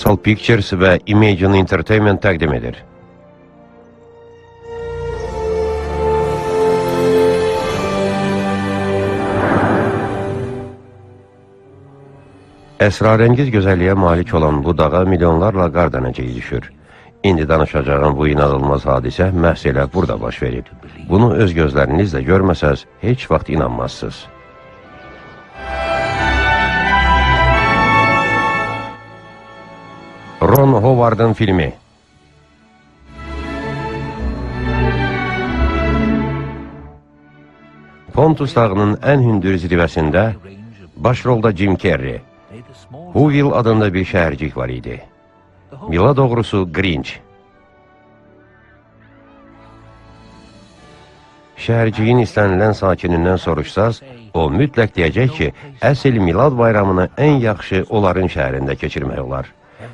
Universal Pictures və Imagine Entertainment təqdim edir. Əsrarəngiz gözəlliyə malik olan bu dağa milyonlarla qar dənəcəyi düşür. İndi danışacağım bu inanılmaz hadisə məhz elə burada baş verib. Bunu öz gözlərinizlə görməsəz, heç vaxt inanmazsınız. Ron Howard'ın filmi Pontus dağının ən hündür zirvəsində başrolda Jim Carrey, Whoville adında bir şəhərcik var idi. Mila doğrusu Grinch. Şəhərciyin istənilən sakinindən soruşsaz, o mütləq deyəcək ki, əsl Milad bayramını ən yaxşı onların şəhərində keçirmək olar.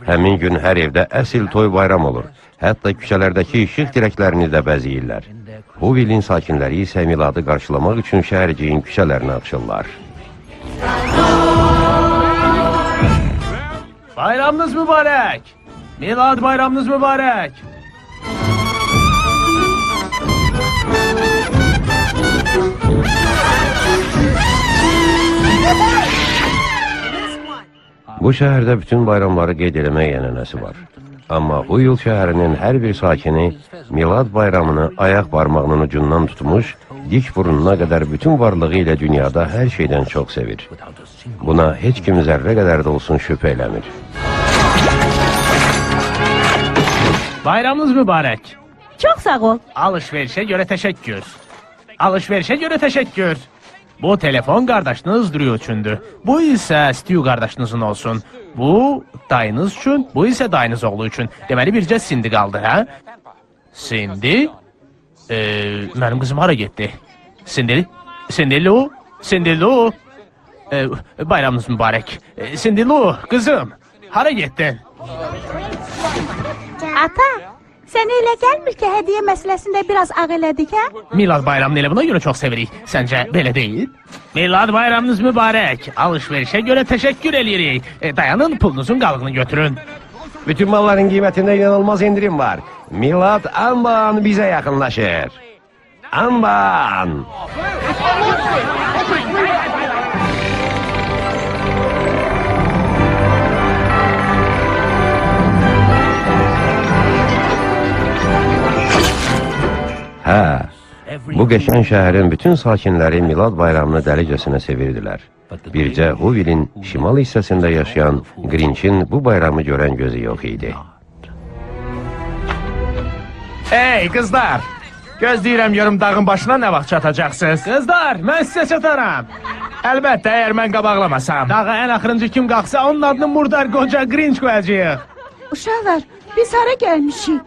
Həmin gün hər evdə əsl toy bayram olur. Hətta küçələrdəki işıq dirəklərini də bəziyirlər. Bu vilin sakinləri isə Miladı qarşılamaq üçün şəhərciyin küçələrinə axışırlar. Bayramınız mübarek. Milad bayramınız mübarek. Bu şəhərdə bütün bayramları qeyd eləmək ənənəsi var. Amma bu yıl şəhərinin hər bir sakini Milad bayramını ayaq barmağının ucundan tutmuş, dik burnuna qədər bütün varlığı ilə dünyada hər şeydən çox sevir. Buna heç kim zərrə qədər də olsun şübhə eləmir. Bayramınız mübarek. Çok sağ ol. Alışverişe göre teşekkür. Alışverişe göre teşekkür. Bu telefon kardeşiniz duruyor üçündü. Bu ise Stu kardeşinizin olsun. Bu dayınız üçün, bu ise dayınız oğlu üçün. Deməli bircə Cindy qaldı, hə? Cindy? Ee, mənim qızım hara getdi? Cindy? Cindy Lou? Cindy Lou? Ee, bayramınız mübarək. Cindy Lou, qızım, hara getdin? Ata, sen öyle gelmir ki hediye meselesinde biraz ağ elədik ha? Milad bayramını elə buna görə çox sevirik. Səncə belə deyil? Milad bayramınız mübarək. Alışverişə görə təşəkkür eləyirik. E, dayanın, pulunuzun qalığını götürün. Bütün malların qiymətində inanılmaz indirim var. Milad Anban bizə yaxınlaşır. Anban! Hə, bu qəşəng şəhərin bütün sakinləri Milad bayramını dəlicəsinə sevirdilər. Bircə Huvilin şimal hissəsində yaşayan Grinch'in bu bayramı görən gözü yox idi. Hey qızlar! Gözləyirəm görüm dağın başına nə vaxt çatacaqsınız? Qızlar, mən sizə çataram. Əlbəttə, əgər mən qabaqlamasam. Dağa ən axırıncı kim qalxsa onun adını murdar qoca Grinch qoyacağıq. Uşaqlar, biz hara gelmişik?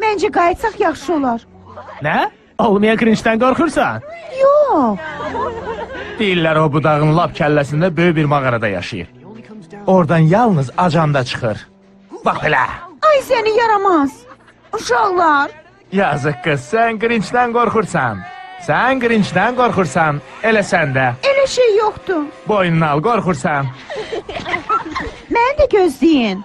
Bence qayıtsaq yaxşı olar. Nə? Olmaya Grinch'dən qorxursan? Yok. Deyirlər o bu dağın lap kəlləsində böyük bir mağarada yaşayır. Oradan yalnız acanda çıxır. Bax belə. Ay seni yaramaz. Uşaqlar. Yazıq qız, sən Grinch'dən qorxursan. Sən Grinch'dən qorxursan, elə sən də. Elə şey yoktu. Boynunu al, qorxursan. Məni də gözləyin.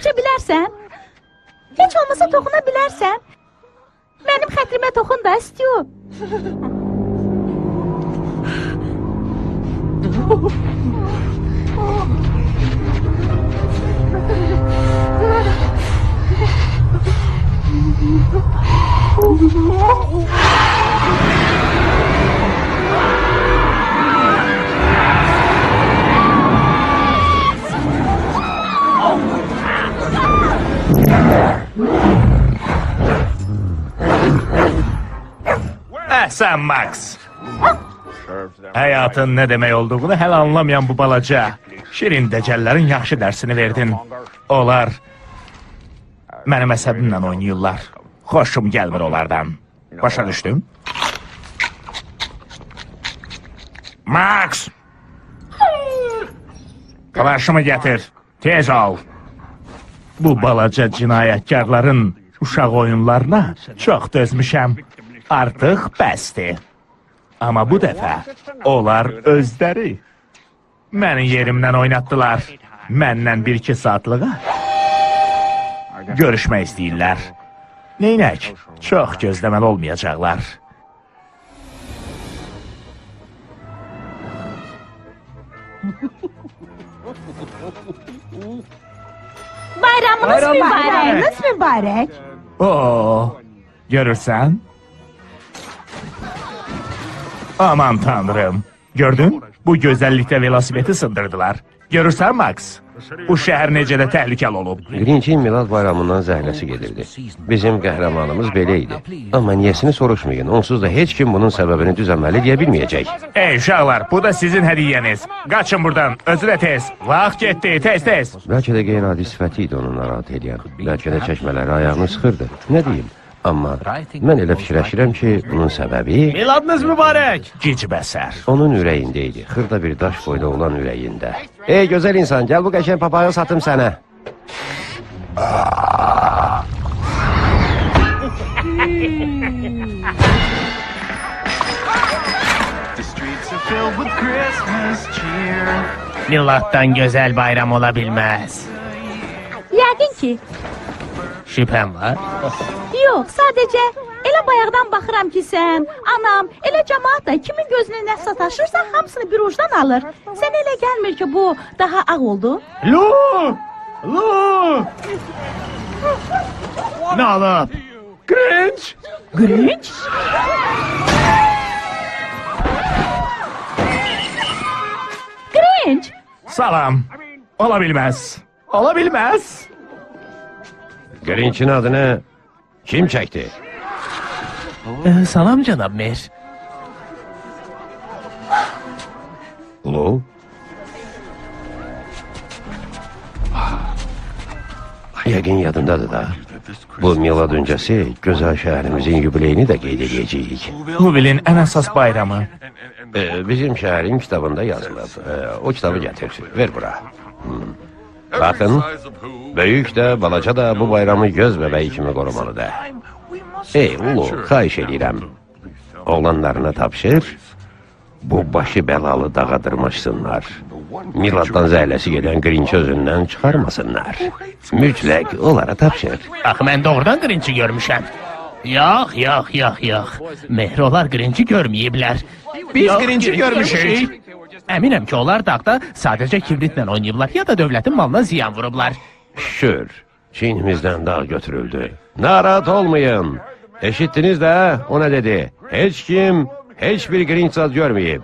Aça bilərsən? Heç olmasa toxuna bilərsən? Mənim xətrimə toxun da Stu. Əhsən Max. Həyatın nə demək olduğunu hələ anlamayan bu balaca, şirin dəcəllərin yaxşı dərsini verdin. Onlar mənim əsəbimlə oynayırlar. Xoşum gəlmir onlardan. Başa düşdüm? Max! Qarşımı gətir. Tez ol. Bu balaca cinayətkarların Uşaq oyunlarına çox dözmüşəm. Artıq bəsdir. Amma bu dəfə onlar özləri məni yerimdən oynatdılar. Məndən 1-2 saatlığa görüşmək istəyirlər. Neynək? Çox gözləməli olmayacaqlar. Bayramınız mübarək. Bayramınız mübarək. Oo, görürsən? Aman tanrım. Gördün? Bu gözəllikdə velosipedi sındırdılar. Görürsən Max? Bu şəhər necə də təhlükəli olub. Grinçin Milad bayramından zəhləsi gedirdi. Bizim qəhrəmanımız belə idi. Amma niyəsini soruşmayın. Onsuz da heç kim bunun səbəbini düz əməli deyə bilməyəcək. Ey uşaqlar, bu da sizin hədiyyəniz. Qaçın buradan, özü də tez. Vaxt getdi, tez-tez. Bəlkə də qeyri-adi sifəti idi onu narahat edən. Bəlkə də çəkmələri ayağını sıxırdı. Nə deyim? Amma mən elə fikirləşirəm ki, bunun səbəbi Miladınız mübarək. Gic bəsər. onun ürəyində idi. Xırda bir daş boyda olan ürəyində. Ey gözəl insan, gəl bu qəşəng papağı satım sənə. Miladdan gözəl bayram ola bilməz. Yəqin ki, Şübhəm var. yox, sadəcə elə bayaqdan baxıram ki sən, anam, elə cəmaat da kimin gözünə nə sataşırsa hamısını bir ucdan alır. Sən elə gəlmir ki bu daha ağ oldu? Lu! Lu! Nə olub? Grinch! Grinch? Grinch? Salam. Ola bilməz. Ola bilməz. Grinçin adını kim çəkdi? Ee, salam cənab Mer. Lu? Yəqin yadındadır da. Bu milad öncəsi gözəl şəhərimizin yubileyini də qeyd edəcəyik. Huvilin ən əsas bayramı. Ee, bizim şəhərin kitabında yazılıb. Ee, o kitabı gətir, ver bura. Hmm. Baxın, böyük də, balaca da bu bayramı göz bəbəyi kimi qorumalıdır. Ey Ulu, xahiş edirəm. Oğlanlarına tapşır, bu başı bəlalı dağa dırmaşsınlar. Miladdan zəhləsi gedən Grinch özündən çıxarmasınlar. Mütləq onlara tapşır. Axı mən doğrudan Grinchi görmüşəm. Yox, yox, yox, yox. Mehrolar Grinchi görməyiblər. Biz Yox, Grinchi görmüşük. Əminəm ki, onlar dağda sadəcə kibritlə oynayıblar ya da dövlətin malına ziyan vurublar. Şükür, çiynimizdən dağ götürüldü. Narahat olmayın. Eşittiniz də, o nə dedi? Heç kim, heç bir Grinch zad görməyib.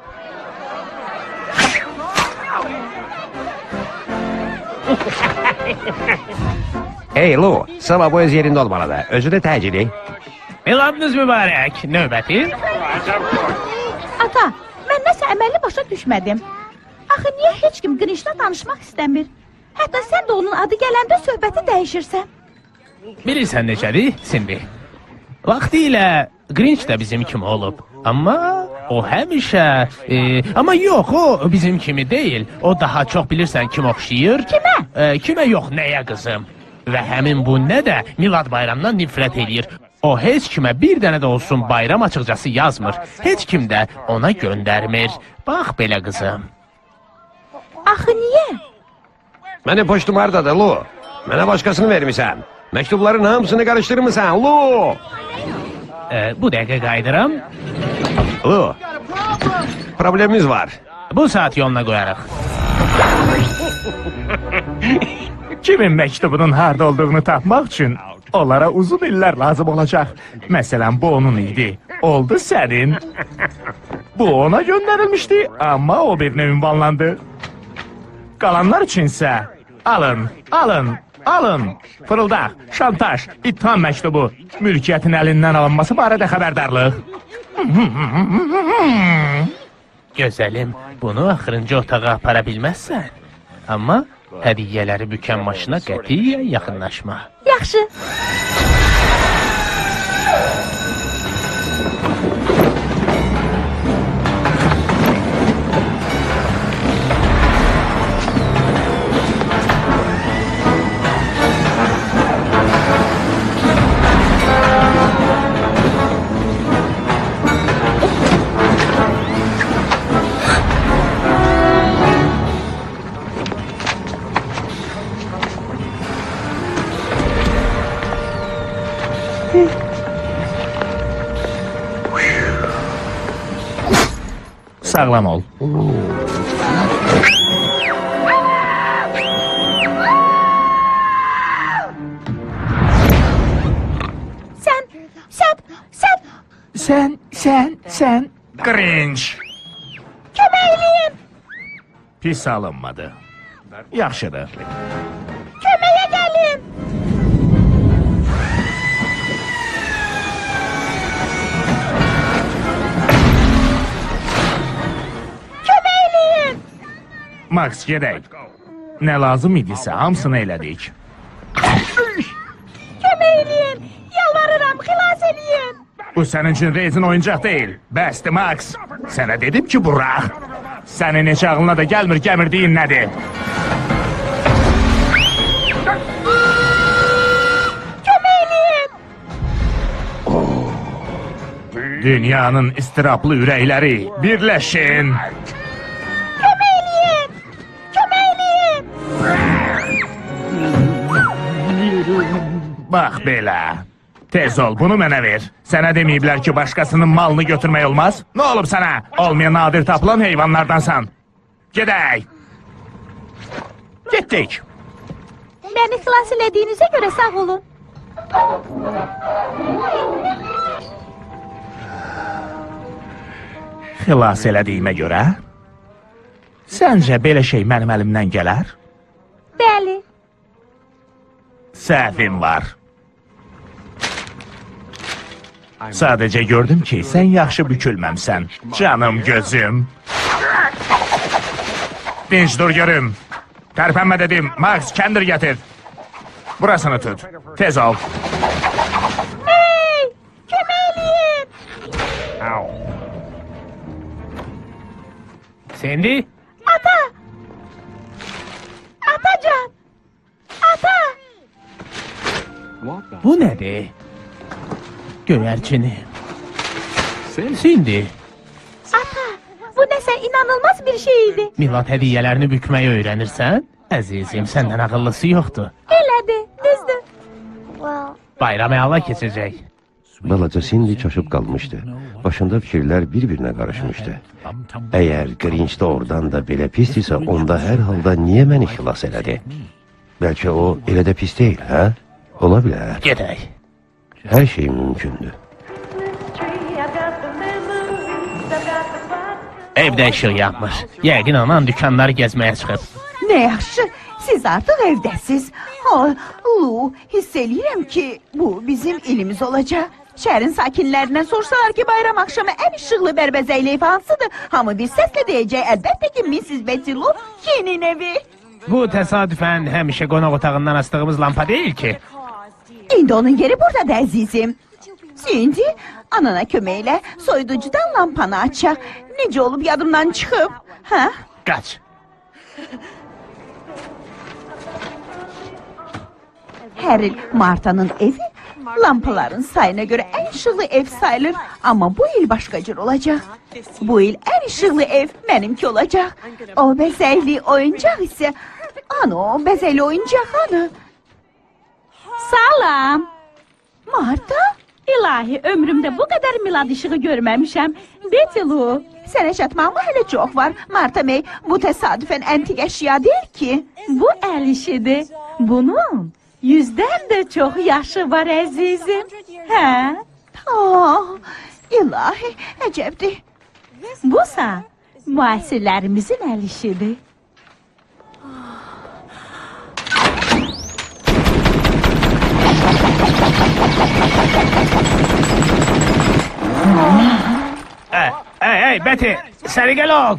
Hey Lu, sabah bu öz yerində olmalıdır. Özü də təcili. Miladınız mübarək. Növbəti. Ata, mən nəsə əməlli başa düşmədim. Axı niyə heç kim Grinchlə danışmaq istəmir? Hətta sən də onun adı gələndə söhbəti dəyişirsən. Bilirsən necədir, Cindy? Vaxtilə Grinch də bizim kimi olub. Amma o həmişə... E, amma yox, o bizim kimi deyil. O daha çox bilirsən kim oxşayır? Kimə? E, kimə yox, nəyə qızım? Və həmin bu nə də Milad bayramından nifrət eləyir. O heç kimə bir dənə də olsun bayram açıqcası yazmır. Heç kim də ona göndərmir. Bax belə qızım. Axı niyə? Mənim poçtum hardadır Lu? Mənə başqasını vermisən. Məktubların hamısını qarışdırmısan Lu? E, bu dəqiqə qayıdıram. Lu, problemimiz var. Bu saat yoluna qoyarıq. Kimin məktubunun harda olduğunu tapmaq üçün onlara uzun illər lazım olacaq. Məsələn, bu onun idi. Oldu sənin. Bu ona göndərilmişdi, amma o birinə ünvanlandı. Qalanlar üçünsə alın, alın, alın. Fırıldaq, şantaj, ittiham məktubu, mülkiyyətin əlindən alınması barədə xəbərdarlıq. Gözəlim, bunu axırıncı otağa apara bilməzsən. Amma hədiyyələri bükən maşına qətiyyən yaxınlaşma. Yaxşı. Sağlam ol. Sen, sen, sen Sen, sen, sen. Cringe. köməkliyin, Pis alınmadı. Yaxşıdır. Max gedək. Nə lazım idisə hamısını elədik. Köməkliyin. Yalvarıram, xilas eləyin. Bu sənin üçün rezin oyuncaq deyil. Bəsdir Max. Sənə dedim ki, burax. Sənin heç ağlına da gəlmir gəmirdiyin nədir? Dünyanın istiraplı ürəkləri birləşin. Bax belə. Tez ol, bunu mənə ver. Sənə deməyiblər ki, başqasının malını götürmək olmaz? Nə olub sənə? Olmayan nadir tapılan heyvanlardansan. Gedək. Getdik. Məni xilas elədiyinizə görə sağ olun. Xilas elədiyimə görə? Səncə belə şey mənim əlimdən gələr? Bəli. Səhvim var. Sadəcə gördüm ki, sən yaxşı bükülməmsən. Canım gözüm. Dinç dur görüm. Tərpənmə dedim. Max, kəndir gətir. Burasını tut. Tez ol. Hey! Köməkliyin. Cindy, Ata. Atacan. Ata. bu nədir? Göyərçini. Cindy, Ata. Bu nəsə inanılmaz bir şey idi. Milad hədiyyələrini bükməyi öyrənirsən? Əzizim, səndən ağıllısı yoxdur. Elədi, düzdür. Bayram əla keçəcək. Balaca Cindy çaşıb qalmışdı. Başında fikirlər bir-birinə qarışmışdı. Əgər Grinch də oradan da belə pisdirsə, onda hər halda niyə məni xilas elədi? Bəlkə o elə də pis deyil, hə? Ola bilər. Gedək. Hər şey mümkündür. Evdə işıq yanmır. Yəqin anan dükanları gəzməyə çıxıb. Ne yaxşı, siz artık evdəsiz. Ha, Lu, hiss eləyirəm ki, bu bizim ilimiz olacaq. Şəhərin sakinlərindən sorsalar ki, bayram axşamı ən işıqlı bərbəzəkli ev hansıdır? Hamı bir səslə deyəcək, əlbəttə ki, Mrs. Betty Lu, Kenin evi. Bu təsadüfən həmişə qonaq otağından astığımız lampa deyil ki. İndi onun yeri buradadır əzizim. Şimdi anana köməklə soyuducudan lampanı açaq. Necə olub yadımdan çıxıb? Hə? Qaç. Hər il Martanın evi lampaların sayına görə ən işıqlı ev sayılır. Amma bu il başqa cür olacaq. Bu il ən işıqlı ev mənimki olacaq. O bəzəkli oyuncaq isə... Ano, bəzəkli oyuncaq hanı? Salam. Marta? İlahi, ömrümdə bu qədər milad işığı görməmişəm. Betty Lou. Sənə çatmağıma hələ çox var. Marta May, bu təsadüfən əntik əşya deyil ki. Bu əl işidir. Bunun yüzdən də çox yaşı var əzizim. Hə? Ah, ilahi, əcəbdir. Busa müasirlərimizin əl işidir. Ey, ey, ey, Betty, səliqəli ol.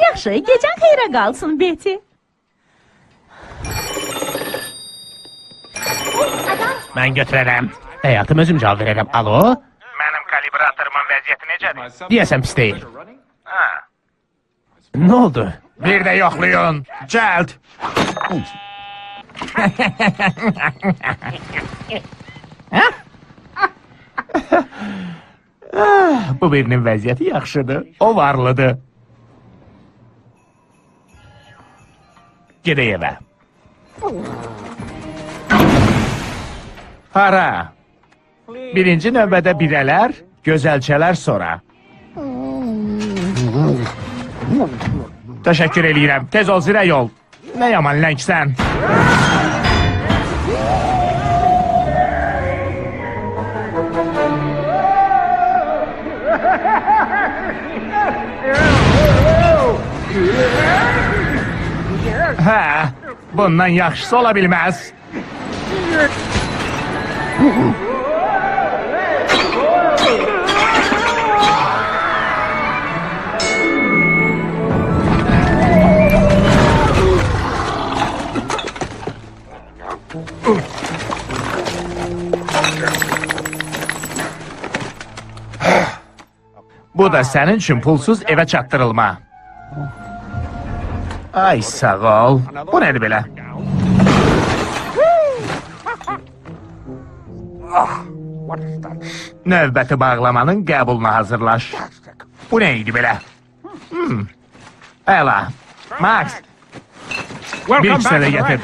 Yaxşı, gecən xeyrə qalsın Betty. Mən götürərəm. Həyatım özüm cavab verərəm. Alo? Mənim kalibratorumun vəziyyəti necədir? Deyəsən pis deyil. Ha, Nə oldu? bir də yoxlayın. Cəld. Ah, bu birinin vəziyyəti yaxşıdır. O varlıdır. Gedək evə. Hara? Birinci növbədə birələr, gözəlçələr sonra. Təşəkkür eləyirəm. Tez ol, zirə yol. Nə yaman ləngsən. Hə, bundan yaxşısı ola bilməz. Bu da sənin üçün pulsuz evə çatdırılma. Ay sağ ol. Bu nədir belə? Növbəti bağlamanın qəbuluna hazırlaş. Bu nə idi belə? Hmm. Əla. Max, bir ikisi də gətir.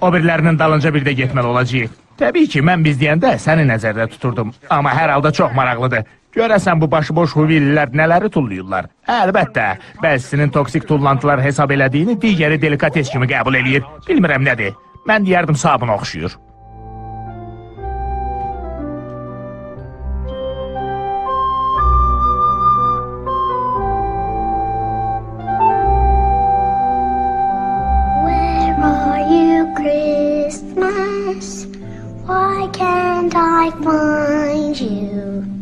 O birilərinin dalınca bir də getməli olacağıq. Təbii ki, mən biz deyəndə səni nəzərdə tuturdum. Amma hər halda çox maraqlıdır. Görəsən bu başıboş huvillilər nələri tulluyurlar? Əlbəttə, bəzisinin toksik tullantılar hesab elədiyini digəri delikates kimi qəbul eləyir. Bilmirəm nədir. Mən deyərdim sabun oxşuyur. Christmas? Why can't I find you?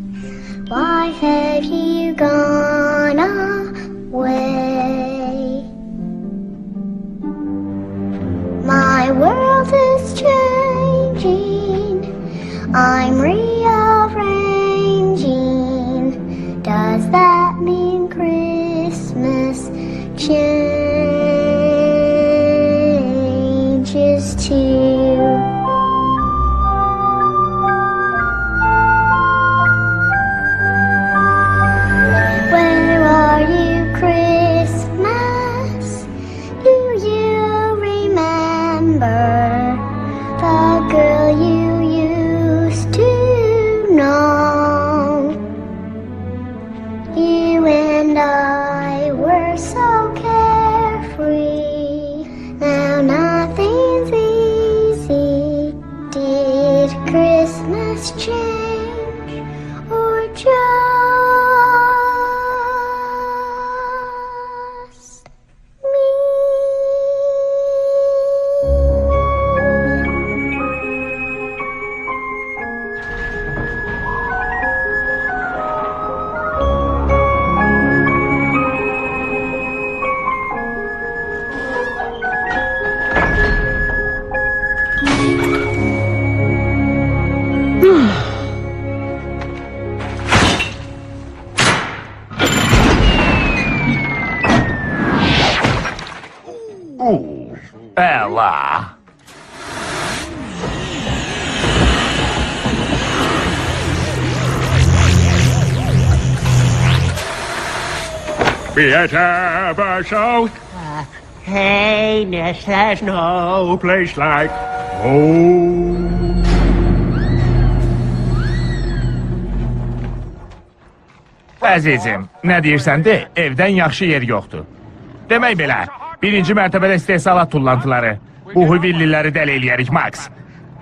Why have you Theater Basho. Hey, Ness, there's no place like home. Əzizim, nə deyirsən de, evdən yaxşı yer yoxdur. Demək belə, birinci mərtəbədə istehsalat tullantıları. Bu huvilliləri dəli eləyərik, Max.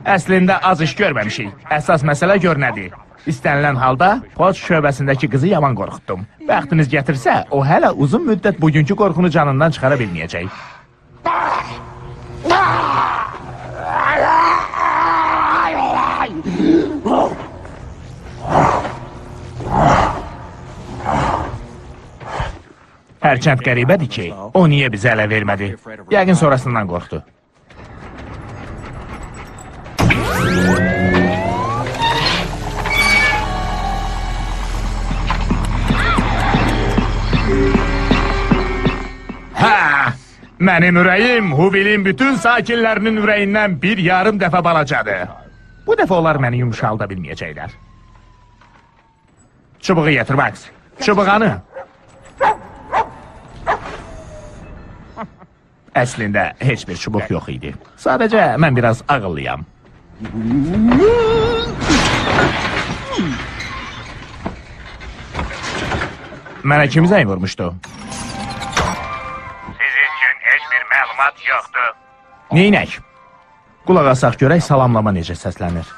Əslində az iş görməmişik. Əsas məsələ gör nədir. İstənilən halda poçt şöbəsindəki qızı yaman qorxutdum. Bəxtiniz gətirsə, o hələ uzun müddət bugünkü qorxunu canından çıxara bilməyəcək. Hərçənd qəribədir ki, o niyə bizə ələ vermədi? Yəqin sonrasından qorxdu. Mənim ürəyim Huvilin bütün sakinlərinin ürəyindən bir yarım dəfə balacadır. Bu dəfə onlar məni yumşalda bilməyəcəklər. Çubuğu getir Max. Çubuğanı. Əslində heç bir çubuq yox idi. Sadəcə mən biraz ağıllıyam. Mənə kim zəng vurmuşdu? Yoxdur. Neynək? Qulaq asaq görək salamlama necə səslənir.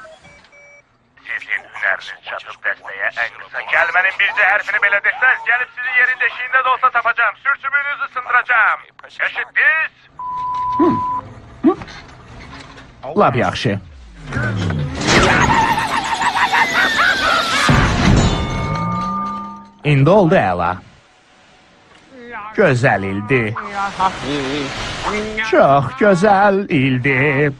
Sizin hünəriniz çatıb dəstəyə ən qısa kəlmənin bircə hərfini belə desəz, gəlib sizi yerin deşiyində də olsa tapacağım. Sürçümünüzü sındıracağım. Eşitdiniz? Lap yaxşı. İndi oldu əla. Gözəl ildi. Çox gözəl ildi.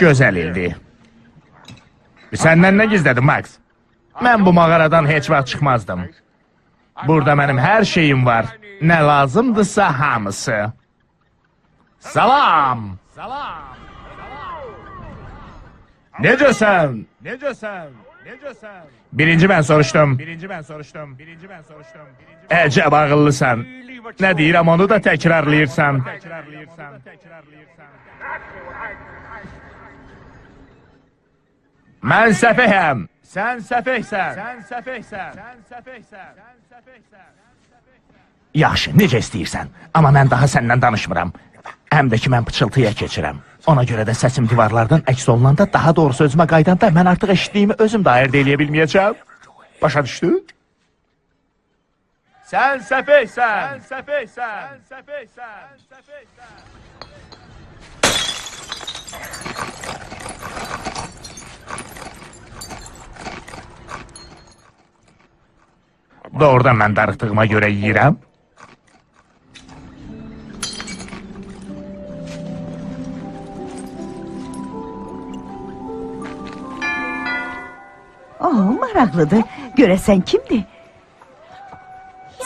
Gözəl ildi. Səndən nə gizlədim, Max? Mən bu mağaradan heç vaxt çıxmazdım. Burada mənim hər şeyim var. Nə lazımdırsa hamısı. Salam! Salam! Necəsən? Necəsən? Necəsən? Birinci mən soruşdum. Birinci mən soruşdum. Birinci mən soruşdum. Əcəb ağıllısan. Nə deyirəm onu da təkrarlayırsan. Təkrarlayırsan. Təkrarlayırsan. Mən səfehəm. Sən səfehsən. Sən səfehsən. Sən səfehsən. Sən səfehsən. Yaxşı, necə istəyirsən. Amma mən daha səndən danışmıram. Həm də ki mən pıçıltıya keçirəm. Ona görə də səsim divarlardan əks olunanda, daha doğrusu özümə qaydanda mən artıq eşitdiyimi özüm də ayırd eləyə bilməyəcəm. Başa düşdün? Sən səfehsən. Sən səfehsən. Sən səfehsən. Sən səfehsən. Doğrudan mən darıxdığıma görə yeyirəm. Oh, maraqlıdır. Görəsən kimdir?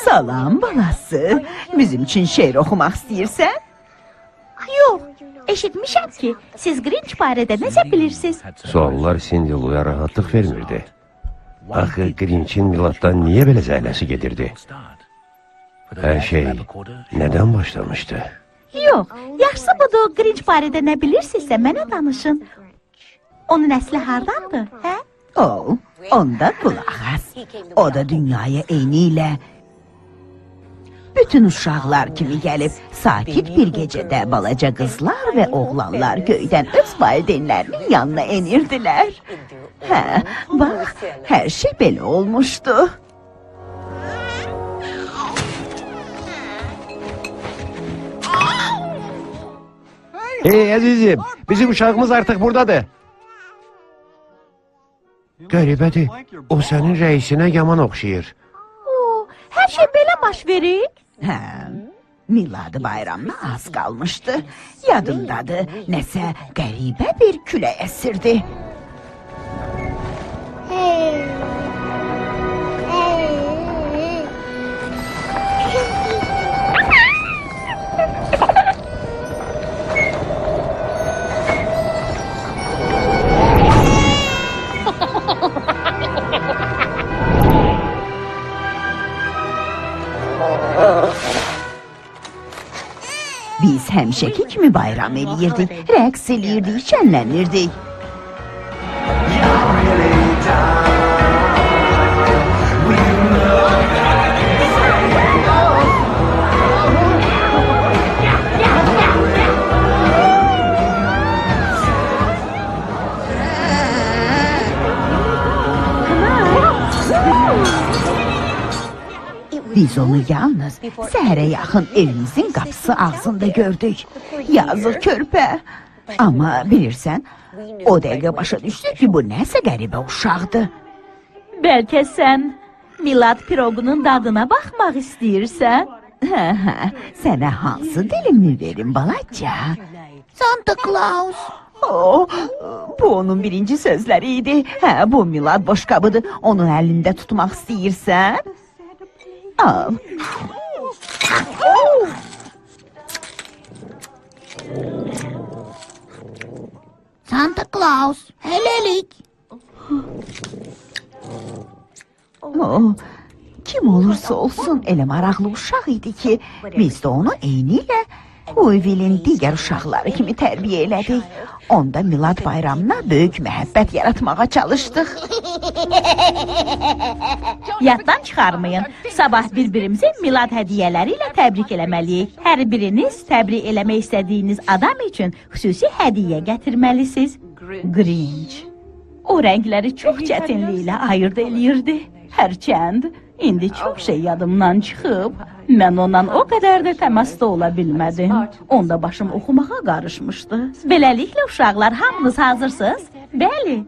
Salam balası. Bizim üçün şeir oxumaq istəyirsən? Yox, eşitmişəm ki, siz Grinch barədə nəsə bilirsiniz. Suallar Cindy Lou'ya rahatlıq vermirdi. Axı Grinch'in miladdan niyə belə zəhləsi gedirdi? Hər şey nədən başlamışdı? Yox, yaxşısı budur, Grinch barədə nə bilirsinizsə mənə danışın. Onun əsli hardandır, hə? Oh, onda as. O da dünyaya eyni ilə bütün uşaqlar kimi gəlib sakit bir gecədə balaca qızlar və oğlanlar göydən öz valideynlərinin yanına enirdilər. Hə, bax, hər şey belə olmuşdu. Hey əzizim, bizim uşağımız artıq buradadır. Qəribədir, o sənin rəisinə yaman oxşayır. Oo, hər şey belə baş verir. Hə, Miladı bayramına az qalmışdı. Yadımdadır, nəsə qəribə bir külək əsirdi. Biz hem mi bayram edirdik, reks edirdik, şenlenirdik. Biz onu yalnız səhərə yaxın evimizin qapısı ağzında gördük. Yazıq körpə. Amma bilirsən, o dəqiqə başa düşdü ki, bu nəsə qəribə uşaqdır. Bəlkə sən Milad piroqunun dadına baxmaq istəyirsən? Hə, hə, sənə hansı dilimi verim balaca? Santa Claus. Oh, bu onun birinci sözləri idi. Hə, bu Milad boşqabıdır. Onu əlində tutmaq istəyirsən? Al. Santa Claus, helelik. O, kim olursa olsun elə maraqlı uşaq idi ki, biz də onu eynilə Louisville-in digər uşaqları kimi tərbiyə elədik. Onda Milad bayramına böyük məhəbbət yaratmağa çalışdıq. Yaddan çıxarmayın. Sabah bir-birimizi milad hədiyyələri ilə təbrik eləməliyik. Hər biriniz təbrik eləmək istədiyiniz adam üçün xüsusi hədiyyə gətirməlisiniz. Grinch. O rəngləri çox çətinliklə ayırd eləyirdi. Hərçənd indi çox şey yadımdan çıxıb. Mən ondan o qədər də təmasda ola bilmədim. Onda başım oxumağa qarışmışdı. Beləliklə uşaqlar hamınız hazırsınız? Bəli.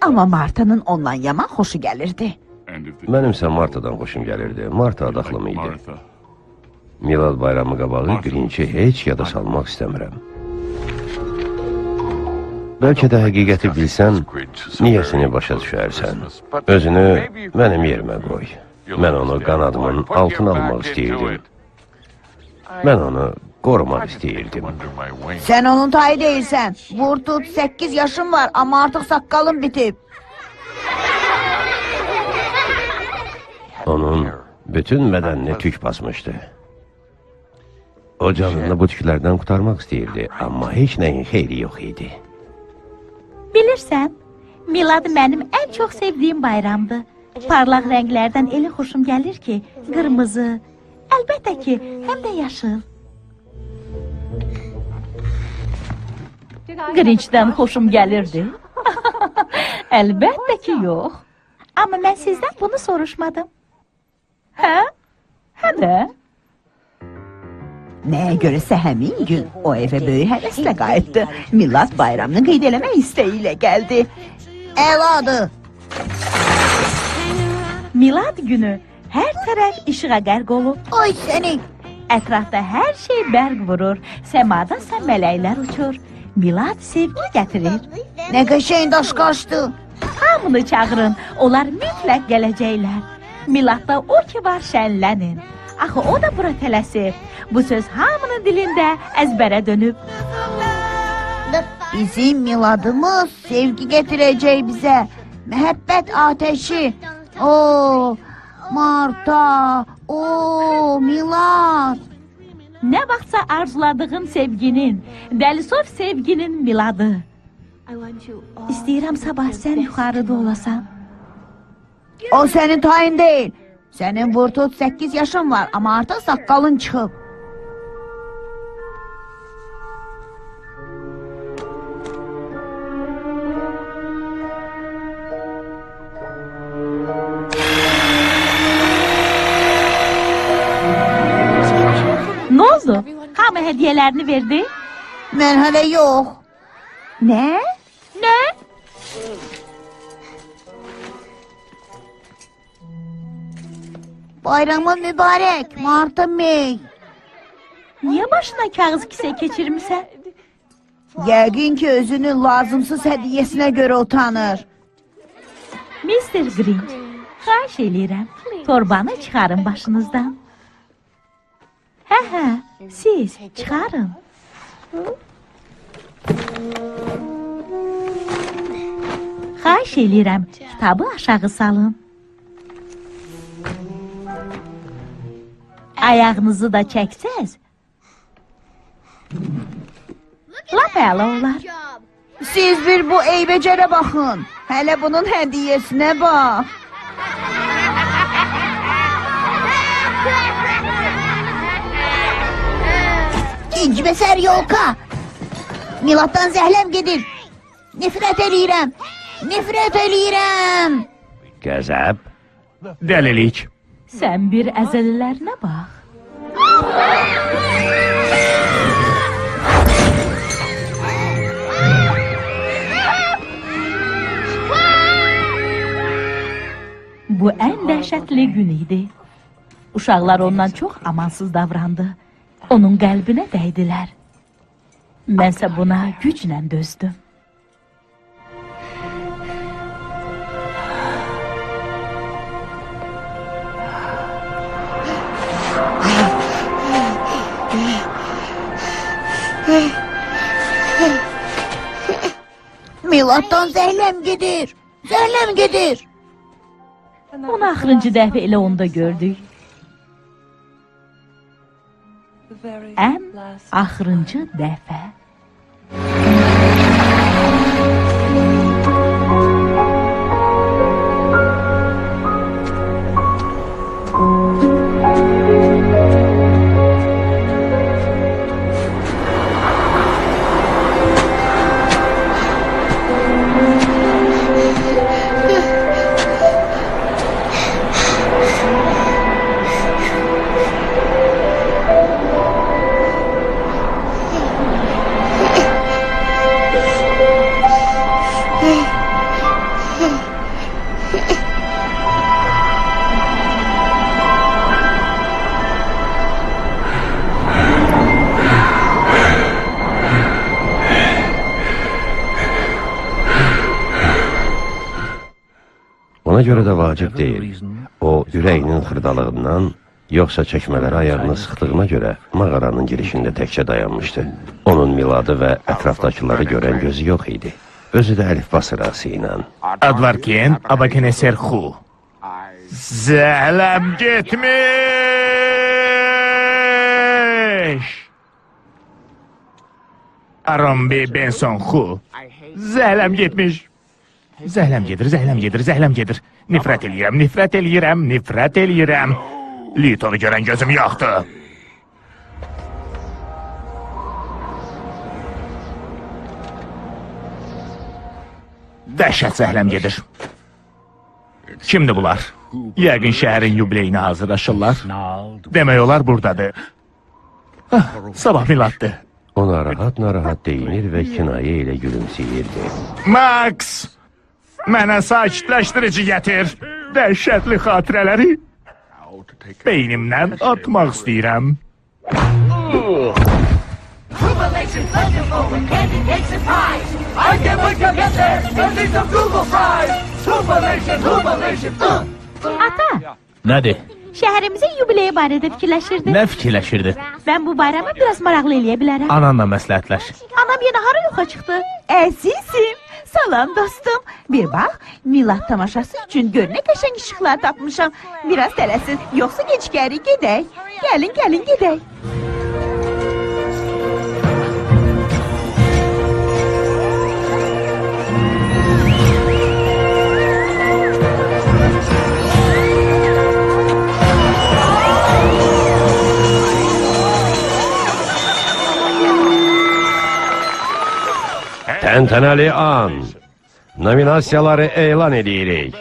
Amma Martanın ondan yaman xoşu gəlirdi. Mənim isə Martadan xoşum gəlirdi. Marta adaxlım idi. Milad bayramı qabağı Grinçi heç yada salmaq istəmirəm. Bəlkə də həqiqəti bilsən, niyəsini başa düşərsən. Özünü mənim yerimə qoy. Mən onu qanadımın altına almaq istəyirdim. Mən onu qorumaq istəyirdim. Sən onun tayı değilsən. Vur tut 8 yaşın var ama artık sakalın bitip. Onun bütün bədənini tük basmışdı. O canını bu tüklərdən qurtarmaq istəyirdi, amma heç nəyin xeyri yox idi. Bilirsən, Milad mənim ən çox sevdiyim bayramdır. Parlaq rənglərdən elə xoşum gəlir ki, qırmızı, əlbəttə ki, həm də yaşıl. Grinchdən xoşum gəlirdi. əlbəttə ki, yox. Amma mən sizdən bunu soruşmadım. Hə? Hə də? Nəyə görəsə həmin gün o evə böyük həvəslə qayıtdı. Milad bayramını qeyd eləmək istəyilə gəldi. Əladı. Milad günü hər tərəf işığa qərq olub. Ay səni. Ətrafda hər şey bərq vurur. Səmada sən mələklər uçur. Milad sevgi gətirir. Nə qəşəng daş qaçdı. Hamını çağırın. Onlar mütləq gələcəklər. Miladda o ki var şənlənin. Axı o da bura tələsir. Bu söz hamının dilində əzbərə dönüb. Bizim miladımız sevgi getirəcək bizə. Məhəbbət ateşi. O Marta, o Milad. Nə vaxtsa arzuladığın sevginin, Dəlisov sevginin miladı. İstəyirəm sabah sən yuxarıda olasan. O sənin tayın deyil. Sənin vurtut 8 yaşın var ama artık sakalın çıxıb. Hamı hədiyyələrini verdi? Mən hələ yox. Nə? Nə? Bayramın mübarək, Marta May. Niyə başına kağız kisə keçirmisən? Yəqin ki özünü lazımsız hədiyyəsinə görə utanır. Mr. Grinch, xahiş eləyirəm, torbanı çıxarın başınızdan. Hə, siz çıxarın. Xahiş eləyirəm, kitabı aşağı salın. Ayağınızı da çəksəz, lap əla olar. Siz bir bu eybəcərə baxın. Hələ bunun hədiyyəsinə bax. İncməsər yolka. Miladdan zəhləm gedir. Nifrət eləyirəm. Nifrət eləyirəm. Qəzəb, Dəlilik. Sən bir əzələlərinə bax. Bu ən dəhşətli gün idi. Uşaqlar ondan çox amansız davrandı onun qəlbinə dəydilər. Mənsə buna güclə dözdüm. Milattan zəhləm gedir. Zəhləm gedir. Onu axırıncı dəfə elə onda gördük. Ən axırıncı dəfə. Ona görə də vacib deyil. O ürəyinin xırdalığından, yoxsa çəkmələri ayağını sıxdığına görə mağaranın girişində təkcə dayanmışdı. Onun miladı və ətrafdakıları görən gözü yox idi. Özü də əlifba sırası ilə. Advarken Abakeneser Xu. Zəhləm getmiş! Arambi Benson Xu. Zəhləm getmiş. Zəhləm gedir, zəhləm gedir, zəhləm gedir. Nifrət eləyirəm, nifrət eləyirəm, nifrət eləyirəm. Litonu görən gözüm yoxdur. Dəhşət zəhləm gedir. Kimdir bunlar? Yəqin şəhərin yubileyinə hazırlaşırlar. Demək olar buradadır. Ah, sabah miladdır. O narahat-narahat deyinir və kinayə ilə gülümsəyirdi. Max! Mənə sakitləşdirici gətir. Dəhşətli xatirələri beynimdən atmaq istəyirəm. Ata, Nədir? Şəhərimizin yubileyi barədə fikirləşirdim. Nə fikirləşirdi? Mən bu bayramı biraz maraqlı eləyə bilərəm. Ananla məsləhətləş. Anam yenə hara yoxa çıxdı? Əzizim, salam dostum. Bir bax, milad tamaşası üçün gör nə qəşəng işıqlar tapmışam. Biraz tələsin, yoxsa gecikərik gedək. Gəlin, gəlin gedək. Təntənəli an. Nominasiyaları elan edirik.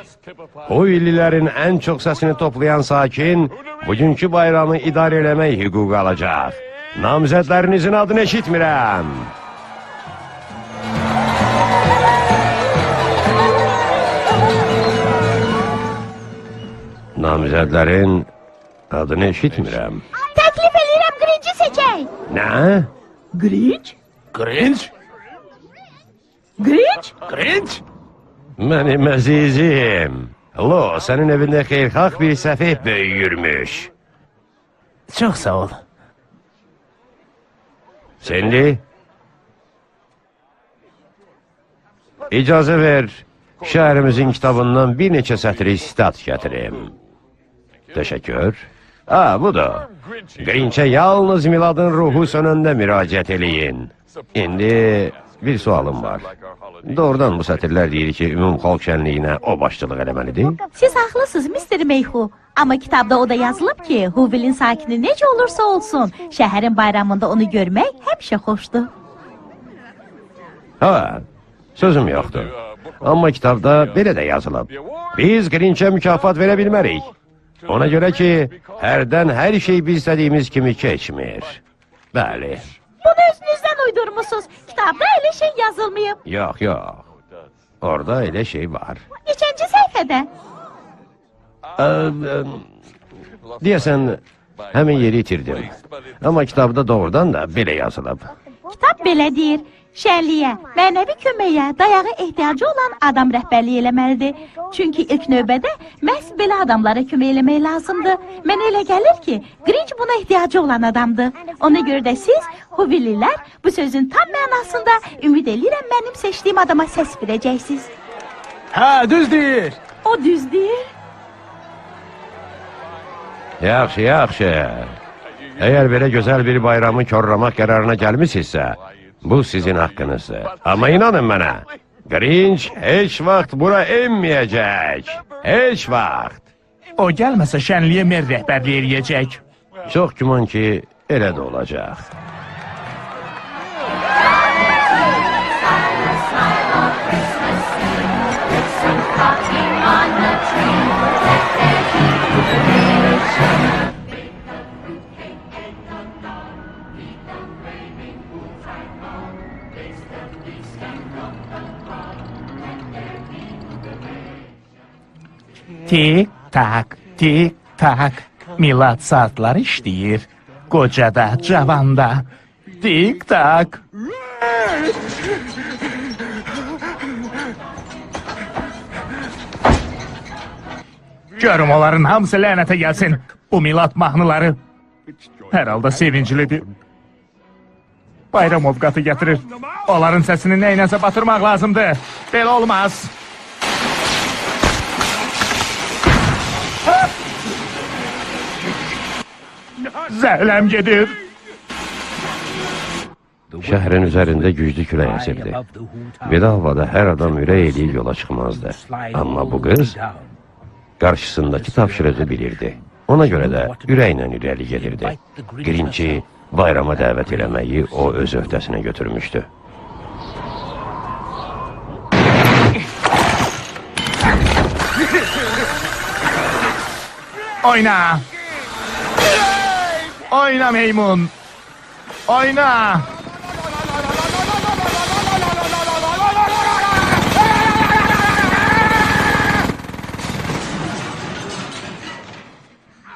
O illilərin ən çox səsini toplayan sakin bugünkü bayramı idarə eləmək hüququ alacaq. Namizədlərinizin adını eşitmirəm. Namizədlərin adını eşitmirəm. Təklif eləyirəm Grinci seçək. Nə? Grinch? Grinch? Grinch? Grinch? Mənim əzizim. Lo, sənin evində xeyrxalq bir səfeh böyüyürmüş. Çox sağ ol. Senli? İcazə ver, şəhərimizin kitabından bir neçə sətri istat gətirim. Təşəkkür. Ha, bu da. Grinçə yalnız miladın ruhu sönəndə müraciət eləyin. İndi bir sualım var. Doğrudan bu sətirlər deyir ki, ümum xalq şənliyinə o başçılıq eləməlidir. Siz haqlısınız Mr. Meyxu. Amma kitabda o da yazılıb ki, Huvilin sakini necə olursa olsun, şəhərin bayramında onu görmək həmişə xoşdur. Ha, sözüm yoxdur. Amma kitabda belə də yazılıb. Biz Grinçə mükafat verə bilmərik. Ona görə ki, hərdən hər şey biz istədiyimiz kimi keçmir. Bəli. Bunu özünüzdən uydurmusunuz. Kitabda elə şey yazılmayıb. Yox, yox. Orada elə şey var. Neçənci səhifədə? Ə, ə, deyəsən, həmin yeri itirdim. Amma kitabda doğrudan da belə yazılıb. Kitab belə deyir. Şənliyə, mənəvi köməyə, dayağa ehtiyacı olan adam rəhbərlik eləməlidir. Çünki ilk növbədə məhz belə adamlara kömək eləmək lazımdır. Mənə elə gəlir ki, Grinch buna ehtiyacı olan adamdır. Ona görə də siz, Huvillilər, bu sözün tam mənasında ümid eləyirəm mənim seçdiyim adama səs verəcəksiniz. Hə, düz deyir. O düz deyil. Yaxşı, yaxşı. Əgər belə gözəl bir bayramı korlamaq qərarına gəlmisinizsə, bu sizin haqqınızdır. Amma inanın mənə, Grinch heç vaxt bura enməyəcək. Heç vaxt. O gəlməsə şənliyə mer rəhbərlik eləyəcək. Çox güman ki, elə də olacaq. Tik tak, tik tak. Milad saatları işləyir. Qocada, cavanda. Tik tak. Görüm onların hamısı lənətə gəlsin. Bu milad mahnıları. Hər halda sevinclidir. Bayram ovqatı gətirir. Onların səsini neynəsə batırmaq lazımdır. Belə olmaz. Zəhləm gedir. Şəhrin üzərində güclü külək əsirdi. Belə havada hər adam ürək eləyib yola çıxmazdı. Amma bu qız qarşısındakı tapşırığı bilirdi. Ona görə də ürəklə irəli gedirdi. Grinçi bayrama dəvət eləməyi o öz öhdəsinə götürmüşdü. Oyna. Oyna meymun. Oyna.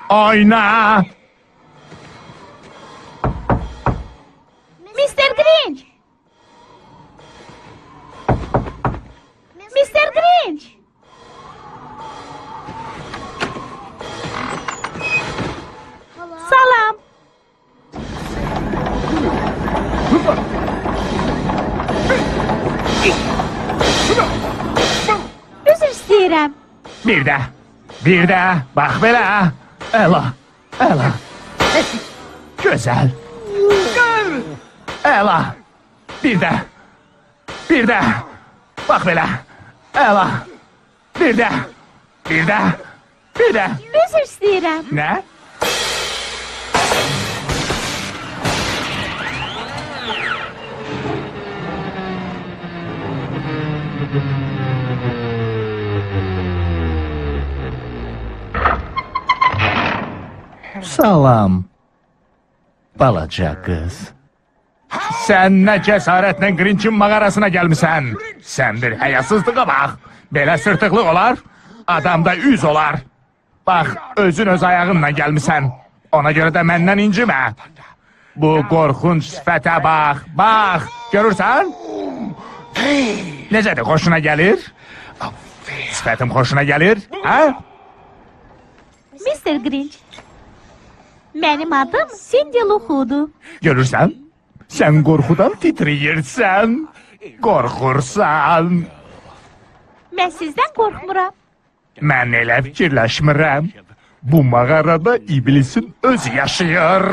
Oyna. Mr. Grinch! Mr. Grinch! Salam. Üzr istəyirəm. Bir də. Bir də. Bax belə. Əla. Əla. Gözəl. Əla. Bir də. Bir də. Bax belə. Əla. Bir də. Bir də. Bir də. Üzr istəyirəm. Nə? Salam. Balaca qız. Sən nə cəsarətlə Grinçin mağarasına gəlmisən? Sən bir həyasızlığa bax. Belə sırtıqlıq olar, adamda üz olar. Bax, özün öz ayağınla gəlmisən. Ona görə də məndən incimə. Bu qorxunc sifətə bax, bax. Görürsən? Necədir, xoşuna gəlir? Sifətim xoşuna gəlir, hə? Mr. Grinch. Mənim adım Cindy Luxudur. Görürsən? Sən qorxudan titrəyirsən. Qorxursan. Mən sizdən qorxmuram. Mən elə fikirləşmirəm. Bu mağarada iblisin özü yaşayır.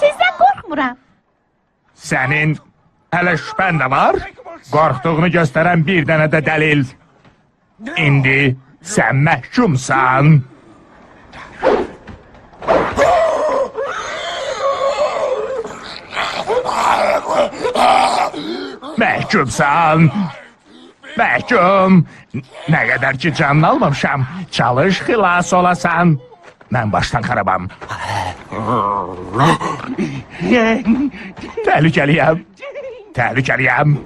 Sizdən qorxmuram. Sənin hələ şübhən də var. Qorxduğunu göstərən bir dənə də dəlil. İndi sən məhkumsan. Məhkumsan. Məhkum. Nə qədər ki canını almamışam, çalış xilas olasan. Mən başdan xarabam. Təhlükəliyəm. Təhlükəliyəm.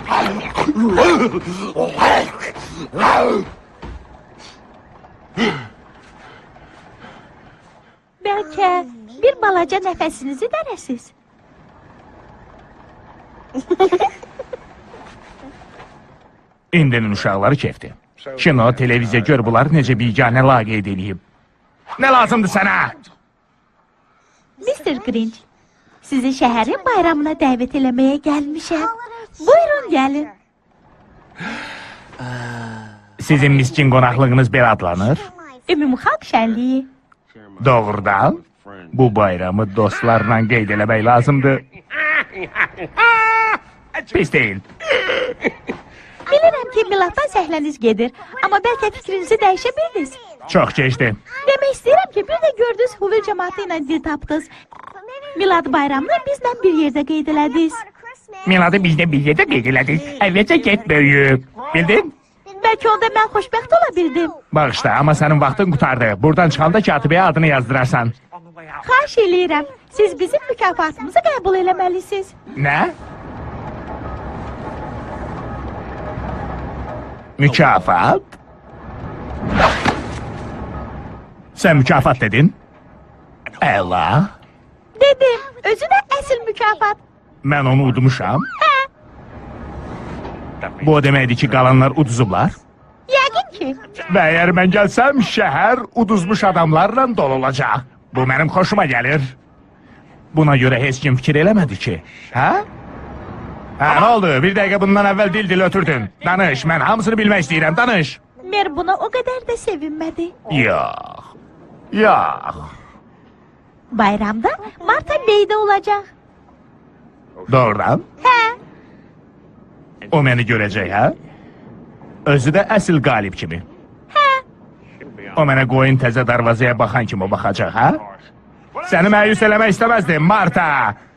Bəlkə bir balaca nəfəsinizi dərəsiz. İndinin uşaqları kefdi. Kino, televiziya gör bunlar necə biganə laqeyd eləyib. Nə lazımdır sənə? Mr. Grinch, sizi şəhərin bayramına dəvət eləməyə gəlmişəm. Buyurun gəlin. Sizin miskin qonaqlığınız belə adlanır? Ümumxalq şənliyi. Doğrudan bu bayramı dostlarla qeyd eləmək lazımdır. Pis deyil. Bilirəm ki, miladdan səhləniz gedir, amma bəlkə fikrinizi dəyişə bildiniz. Çox keçdi. Demək istəyirəm ki, bir də gördünüz Huvil cəmaatı ilə dil tapdınız. Milad bayramını bizlə bir yerdə qeyd elədiniz. Miladı biz də bir yerdə qeyd elədik. Əvvəlcə get böyüyüb. Bildin? Bəlkə onda mən xoşbəxt ola bildim. Bağışla, amma sənin vaxtın qutardı. Buradan çıxanda katibəyə adını yazdırarsan. Xahiş eləyirəm, siz bizim mükafatımızı qəbul eləməlisiniz. Nə? Mükafat? Sən mükafat dedin? Əla. Dedim, özü də əsl mükafat. Mən onu udmuşam. Hə, Bu o deməkdir ki, qalanlar uduzublar. yəqin ki. Və əgər mən gəlsəm, şəhər uduzmuş adamlarla dolu olacaq. Bu mənim xoşuma gəlir. Buna görə heç kim fikir eləmədi ki. Hə? Hə, nə oldu? Bir dəqiqə bundan əvvəl dil-dil ötürdün. Danış, mən hamısını bilmək istəyirəm, danış. Mer buna o qədər də sevinmədi. Yox. Yox. Bayramda Marta Bey'də olacaq. Doğrudan? Hə, O məni görəcək, hə? Özü də əsl qalib kimi. hə. O mənə qoyun təzə darvazaya baxan kimi baxacaq, hə? Səni məyus eləmək istəməzdim, Marta.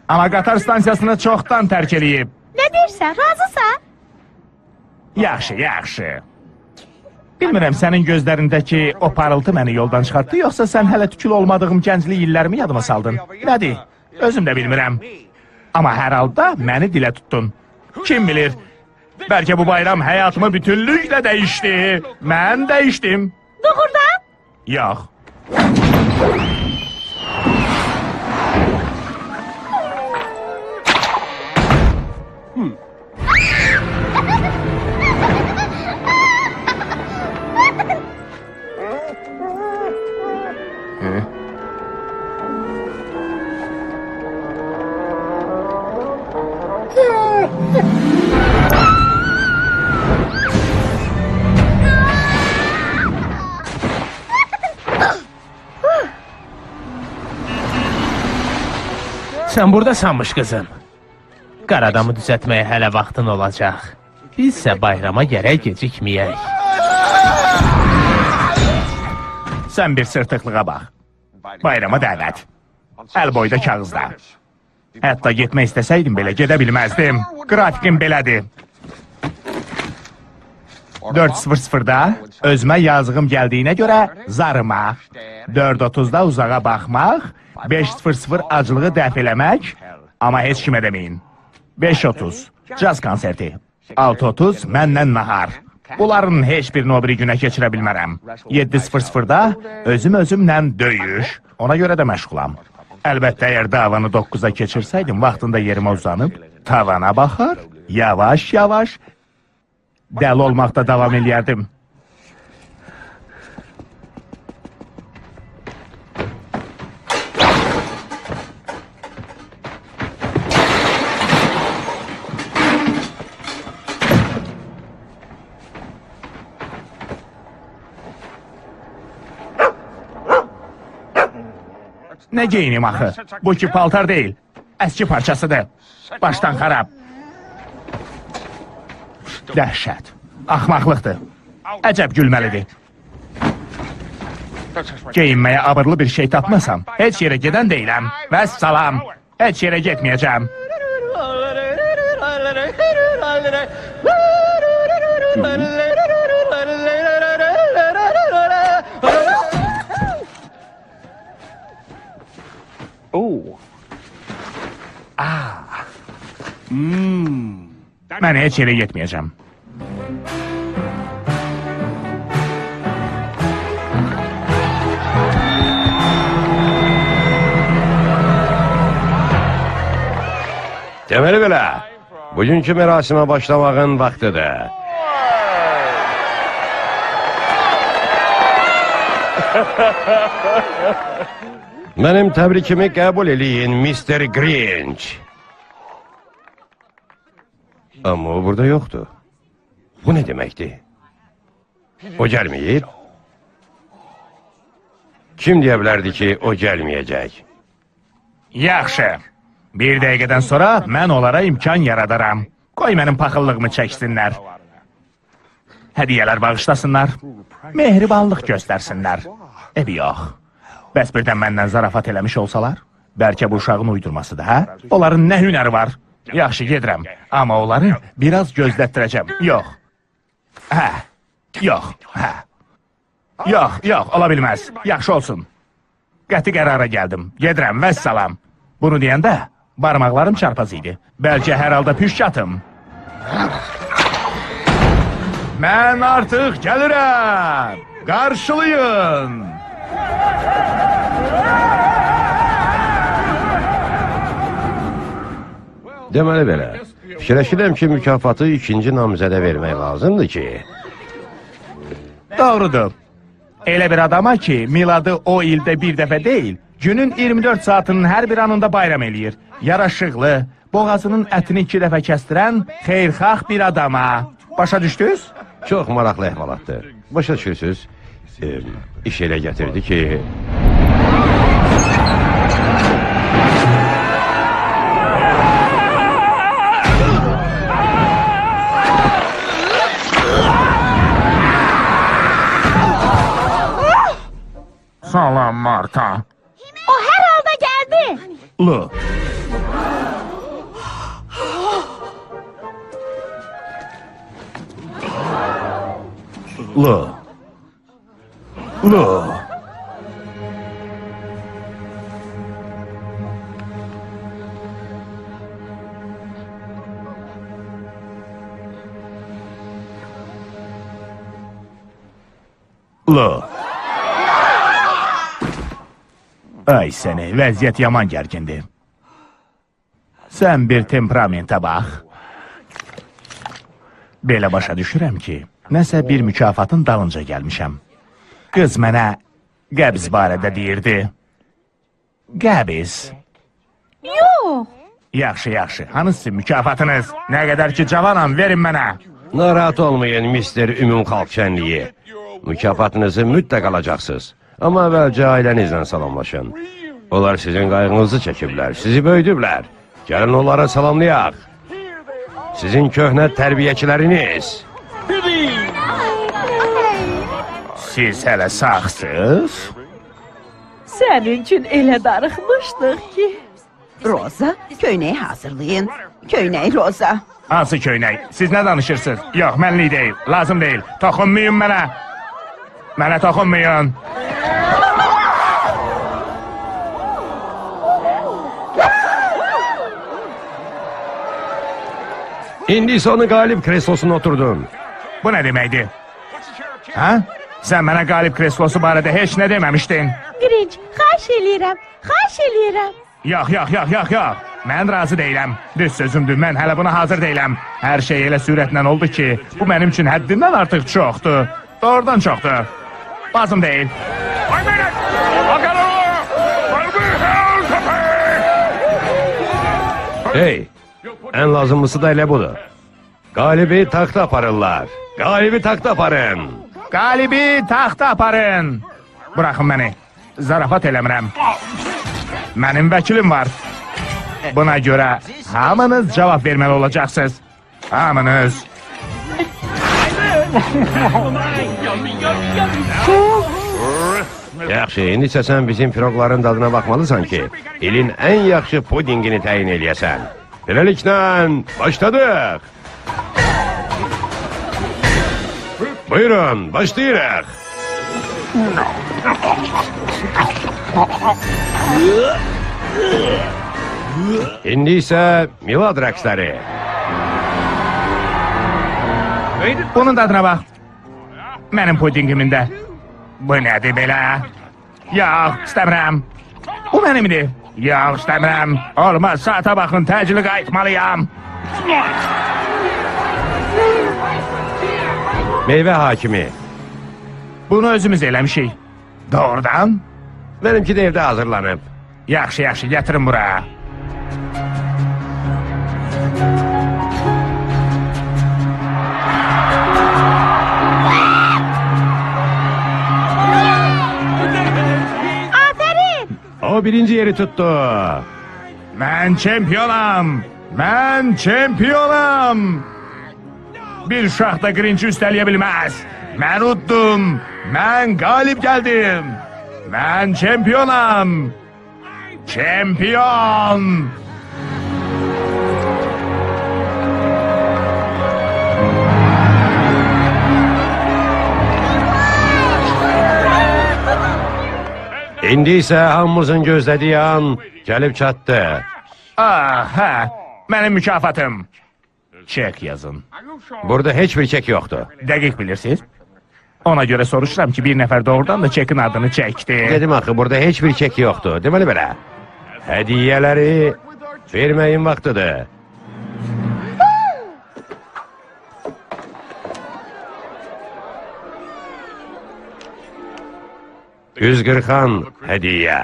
Amma qatar stansiyasını çoxdan tərk eləyib. Nə deyirsən, razısan? Yaxşı, yaxşı. Bilmirəm sənin gözlərindəki o parıltı məni yoldan çıxartdı, yoxsa sən hələ tükül olmadığım gənclik illərimi yadıma saldın. Nədir? Özüm də bilmirəm. Amma hər halda məni dilə tutdun. Kim bilir? Bəlkə bu bayram həyatımı bütünlüklə dəyişdi. Mən dəyişdim. Doğrudan? Yox. Sən buradasanmış qızım. Qaradamı düzəltməyə hələ vaxtın olacaq. Bizsə bayrama gərək gecikməyək. Sən bir sırtıqlığa bax. Bayrama dəvət. Əl boyda kağızda. Hətta getmək istəsəydim belə gedə bilməzdim. Qrafikim belədir. 4.00-da özümə yazığım gəldiyinə görə zarıma. 4.30-da uzağa baxmaq, 5.00 acılığı dəf eləmək, amma heç kimə deməyin. 5.30 caz konserti. 6.30 məndən nahar. Bunların heç birini o biri günə keçirə bilmərəm. 7.00-da özüm özümlə döyüş. Ona görə də məşğulam. Əlbəttə, əgər davanı 9-a keçirsəydim, vaxtında yerimə uzanıb, tavana baxar, yavaş-yavaş dəli olmaqda davam eləyərdim. Nə geyinim axı? Bu ki paltar deyil. Əski parçasıdır. Başdan xarab. Dəhşət. Axmaqlıqdır. Əcəb gülməlidir. Geyinməyə abırlı bir şey tapmasam, heç yerə gedən deyiləm. Və salam. Heç yerə getməyəcəm. Mən heç yerə getməyəcəm. Deməli belə. Bugünkü mərasimə başlamağın vaxtıdır. Mənim təbrikimi qəbul eləyin, Mr. Grinch. Amma o burada yoxdur. Bu nə deməkdir? O gəlməyib? Kim deyə bilərdi ki, o gəlməyəcək? Yaxşı. Bir dəqiqədən sonra mən onlara imkan yaradaram. Qoy mənim paxıllığımı çəksinlər. Hədiyyələr bağışlasınlar. Mehribanlıq göstərsinlər. Ebi yox. Bəs birdən məndən zarafat eləmiş olsalar? Bəlkə bu uşağın uydurmasıdır, hə? Onların nə hünəri var? Yaxşı, gedirəm. Amma onları biraz gözlətdirəcəm. Yox. Hə. Yox. Hə. Yox, yox, ola bilməz. Yaxşı olsun. Qəti qərara gəldim. Gedirəm, vəssalam. Bunu deyəndə barmaqlarım çarpaz idi. Bəlkə hər halda püşkatım. Mən artıq gəlirəm. Qarşılayın. Deməli belə. Fikirləşirəm ki, mükafatı ikinci namizədə vermək lazımdır ki, Doğrudur. Elə bir adama ki, miladı o ildə bir dəfə deyil, günün 24 saatının hər bir anında bayram eləyir. Yaraşıqlı, boğazının ətini iki dəfə kəstirən xeyirxah bir adama. Başa düşdünüz? çox maraqlı əhvalatdır. Başa düşürsüz? E, iş elə gətirdi ki, Salam Marta. O hər halda gəldi. Lu. Lu. Lu. Lu. Ay səni, vəziyyət yaman gərgindir. Sən bir temperamentə bax. Belə başa düşürəm ki, nəsə bir mükafatın dalınca gəlmişəm. Qız mənə qəbz barədə deyirdi. Qəbz. Yox. Yaxşı, yaxşı. Hansı mükafatınız? Nə qədər ki cavanam, verin mənə. narahat olmayın Mr. Ümum Xalq Şənliyi. Mükafatınızı mütləq alacaqsınız. Amma əvvəlcə ailənizlə salamlaşın. Onlar sizin qayğınızı çəkiblər, sizi böyüdüblər. Gəlin onlara salamlayaq. Sizin köhnə tərbiyəçiləriniz. Siz hələ sağsınız? Sənin üçün elə darıxmışdıq ki. Roza, köynəyi hazırlayın. Köynək Roza. Hansı köynək? Siz nə danışırsınız? Yox, mənlik deyil, lazım deyil. Toxunmayın mənə. Mənə toxunmayın. İndi isə onu qalib kreslosuna oturdun. Bu nə deməkdir? Hə? Sən mənə qalib kreslosu barədə heç nə deməmişdin. Grinch, xahiş eləyirəm. Xahiş eləyirəm. Yox, yox, yox, yox, yox. Mən razı deyiləm. Düz sözümdür, mən hələ buna hazır deyiləm. Hər şey elə sürətlə oldu ki, bu mənim üçün həddindən artıq çoxdur. Doğrudan çoxdur. Lazım deyil. Wait a minute! I got a What the hell to pay? Hey, ən lazımlısı da elə budur. Qalibi taxta aparırlar. Qalibi taxta aparın. Qalibi taxta aparın. Buraxın məni. Zarafat eləmirəm. Mənim vəkilim var. Buna görə hamınız cavab verməli olacaqsınız. Hamınız. Yaxşı, indi isə sən bizim piroqların dadına baxmalısan ki, ilin ən yaxşı pudingini təyin eləyəsən. Beləliklə, başladıq. Buyurun, başlayırıq. İndi isə Milad rəqsləri. Bunun dadına bax. Mənim pudingimin də. Bu nədir belə? Yox, istəmirəm. Bu mənimdir. Yox, istəmirəm. Olmaz, saata baxın, təcili qayıtmalıyam. Meyvə hakimi. Bunu özümüz eləmişik. Doğrudan? Benimki də evdə hazırlanıb. Yaxşı, yaxşı, gətirin bura. O birinci yeri tuttu. Mən çempionam. Mən çempionam. Bir uşaq da Grinch'i üstələyə bilməz. Mən uddum. Mən qalib gəldim. Mən çempionam. İndi isə hamımızın gözlədiyi an gəlib çatdı. Ah, hə. Mənim mükafatım. Çek yazın. Burada heç bir çek yoxdur. Dəqiq bilirsiniz. Ona görə soruşuram ki, bir nəfər doğrudan da çekin adını çəkdi. Dedim axı burada heç bir çek yoxdur. Deməli belə. Hədiyyələri verməyin vaxtıdır. Yüz qırxan hədiyyə.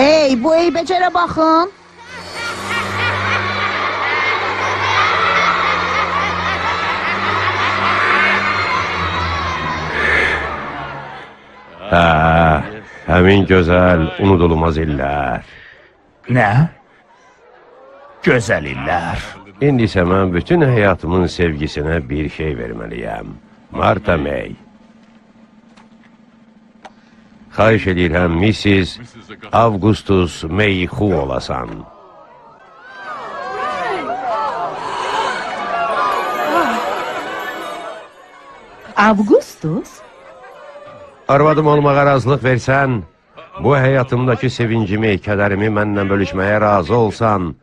Ey bu eybəcərə baxın. Hə, həmin gözəl, unudulmaz illər. Nə? Gözəl illər. İndi isə mən bütün həyatımın sevgisinə bir şey verməliyəm. Marta May. Xahiş edirəm, Mrs. Augustus Mayxu olasan. Avqustus? Arvadım olmağa razılıq versən, bu həyatımdakı sevincimi, kədərimi məndən bölüşməyə razı olsan,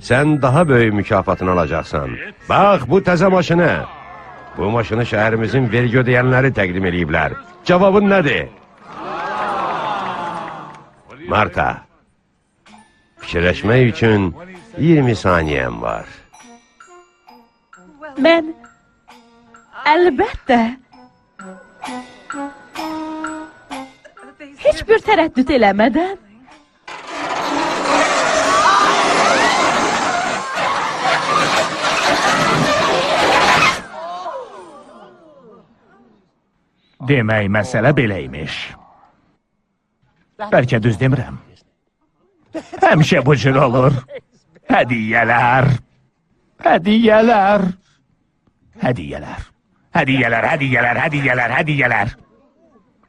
sən daha böyük mükafatını alacaqsan. Bax, bu təzə maşını. Bu maşını şəhərimizin vergi ödəyənləri təqdim ediblər. Cavabın nədir? Marta, fikirləşmək üçün 20 saniyəm var. Mən əlbəttə heç bir tərəddüd eləmədən Demək məsələ belə imiş. Bəlkə düz demirəm. Həmişə bu cür olur. Hədiyyələr. Hədiyyələr. Hədiyyələr. Hədiyyələr, hədiyyələr, hədiyyələr, hədiyyələr.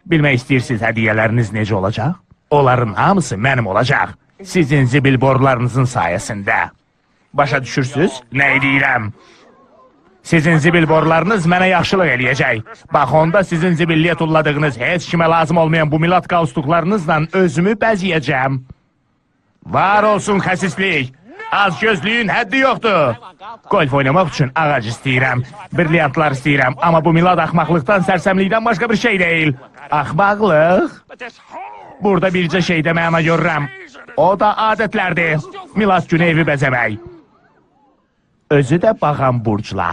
Bilmək istəyirsiniz hədiyyələriniz necə olacaq? Onların hamısı mənim olacaq. Sizin zibil borularınızın sayəsində. Başa düşürsüz? Nə deyirəm? Sizin zibil borularınız mənə yaxşılıq eləyəcək. Bax onda sizin zibilliyə tulladığınız heç kimə lazım olmayan bu milad qaustuklarınızla özümü bəziyəcəm. Var olsun xəsislik. Az gözlüyün həddi yoxdur. Golf oynamaq üçün ağac istəyirəm. Brilyantlar istəyirəm. Amma bu milad axmaqlıqdan, sərsəmlikdən başqa bir şey deyil. Axmaqlıq? Burada bircə şeydə məna görürəm. O da adətlərdir. Milad günü evi bəzəmək. Özü də bağam burcla.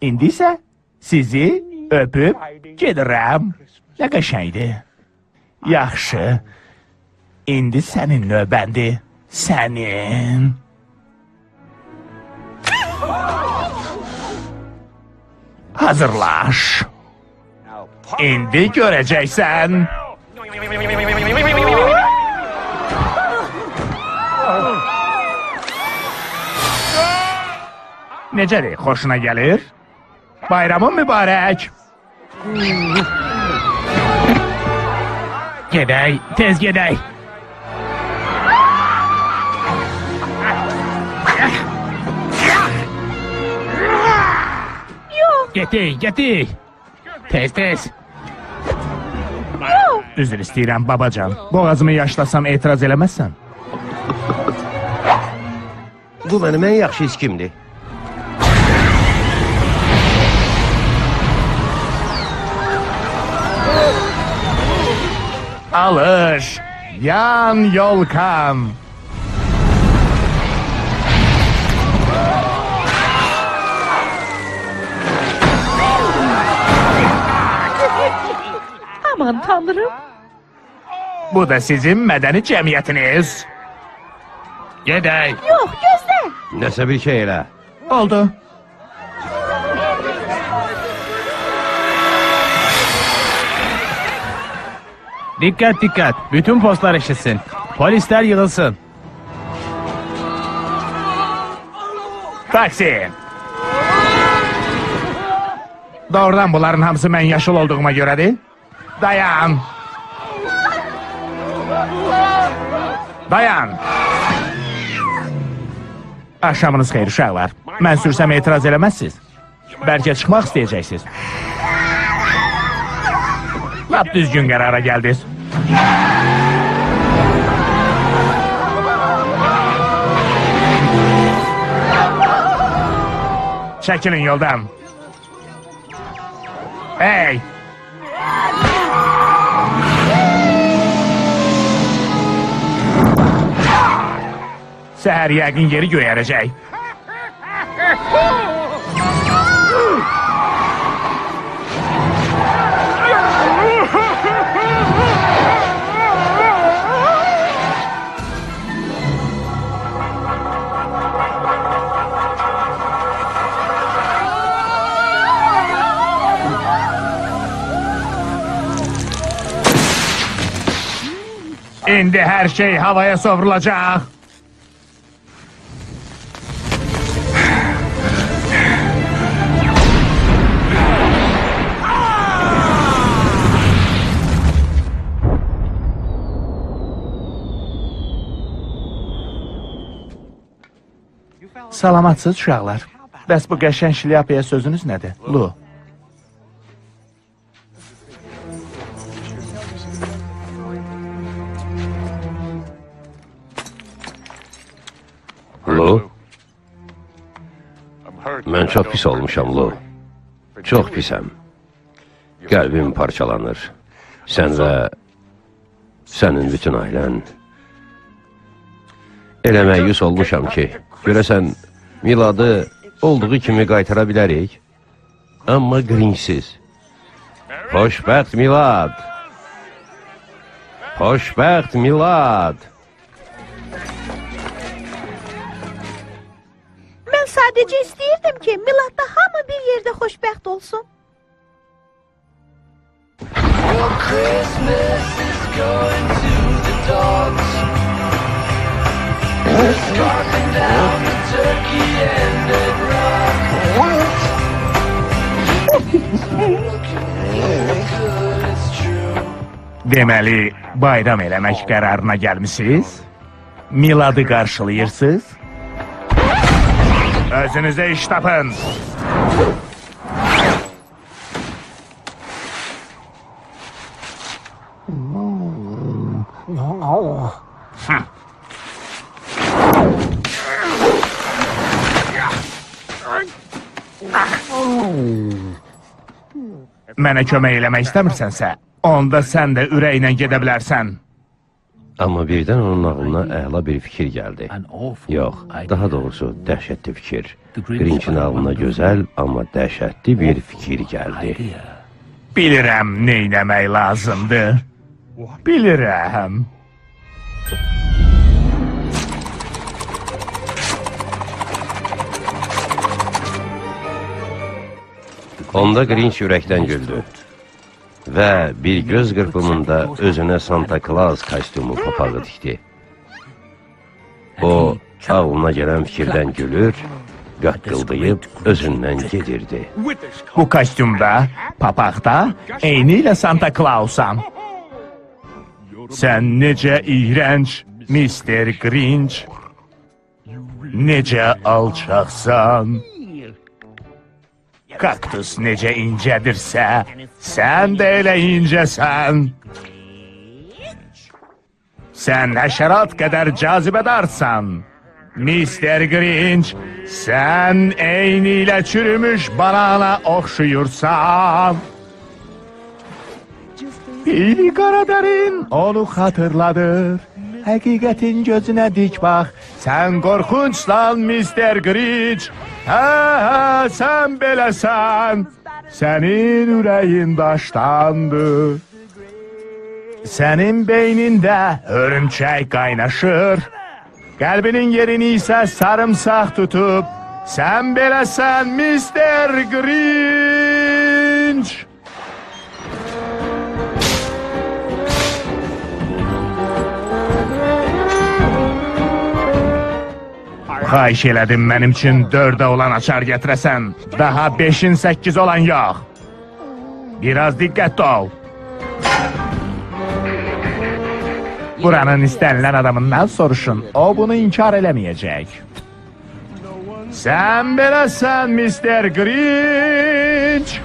İndi isə sizi öpüb gedirəm. Nə qəşəngdir. Yaxşı. İndi sənin növbəndir. Sənin. Hazırlaş. İndi görəcəksən. Necədir? Xoşuna gəlir? Bayramın mübarək. Gedək, tez gedək. Getir, getir. Tez tez. Üzür istəyirəm babacan. Boğazımı yaşlasam etiraz eləməzsən. Bu mənim ən yaxşı içkimdir. Alır. Yan yolkan. Aman tanrım. Bu da sizin medeni cemiyetiniz. Gedək. Yox, gözlə. Nəsə bir şey elə. Oldu. Dikkat dikkat. Bütün postlar eşitsin. Polisler yığılsın. Taksi. Doğrudan bunların hamısı ben yaşıl olduğuma göre değil. Dayan. Dayan. Akşamınız xeyir uşaqlar. Mən sürsəm etiraz eləməzsiniz. Bəlkə çıxmaq istəyəcəksiniz. Lap düzgün qərara gəldiniz. Çəkilin yoldan. Hey! Səhər yəqin yeri göyərəcək. İndi hər şey havaya sovrulacaq. Salamatsız uşaqlar. Bəs bu qəşəng şlyapaya sözünüz nədir? Lu. Lu, mən çox pis olmuşam, Lu. Çox pisəm. Qəlbim parçalanır. Sən və sənin bütün ailən. Elə məyus olmuşam ki, görəsən Miladı olduğu kimi qaytara bilərik. Amma Grinchsiz. Xoşbəxt Milad. Xoşbəxt Milad. Mən sadəcə istəyirdim ki, Miladda hamı bir yerdə xoşbəxt olsun. Deməli, bayram eləmək qərarına gəlmisiniz? Miladı qarşılayırsınız? Özünüzə iş tapın. Hı. Mənə kömək eləmək istəmirsənsə, onda sən də ürəklə gedə bilərsən. Amma birdən onun ağlına əla bir fikir gəldi. Yox, daha doğrusu dəhşətli fikir. Grinçin ağlına gözəl, amma dəhşətli bir fikir gəldi. Bilirəm neynəmək lazımdır. Bilirəm. Onda Grinch ürəkdən güldü. Və bir göz qırpımında özünə Santa Claus kostyumu papağı dikdi. O, ağlına gələn fikirdən gülür, qaqqıldayıb özündən gedirdi. Bu kostyumda, papaqda, eyni ilə Santa Clausam. Sən necə iyrənc, Mr. Grinch. Necə alçaqsan. Kaktus necə incədirsə, sən də elə incəsən. Sən həşərat qədər cazibədarsan. Mr. Grinch, sən eyni ilə çürümüş banana oxşuyursan. Pili Karaderin onu hatırladır. Həqiqətin gözünə dik bax. Sən qorxuncsan Mr. Grinch. Hə, hə, sən beləsən. Sənin ürəyin daşdandır. Sənin beynində hörümçək qaynaşır. Qəlbinin yerini isə sarımsaq tutub. Sən beləsən Mr. Grinch. Xahiş elədim mənim üçün dördə olan açar gətirəsən. Daha beşin səkkiz olan yox. Biraz diqqətli ol. Buranın istənilən adamından soruşun. O bunu inkar eləməyəcək. Sən beləsən Mr. Grinch.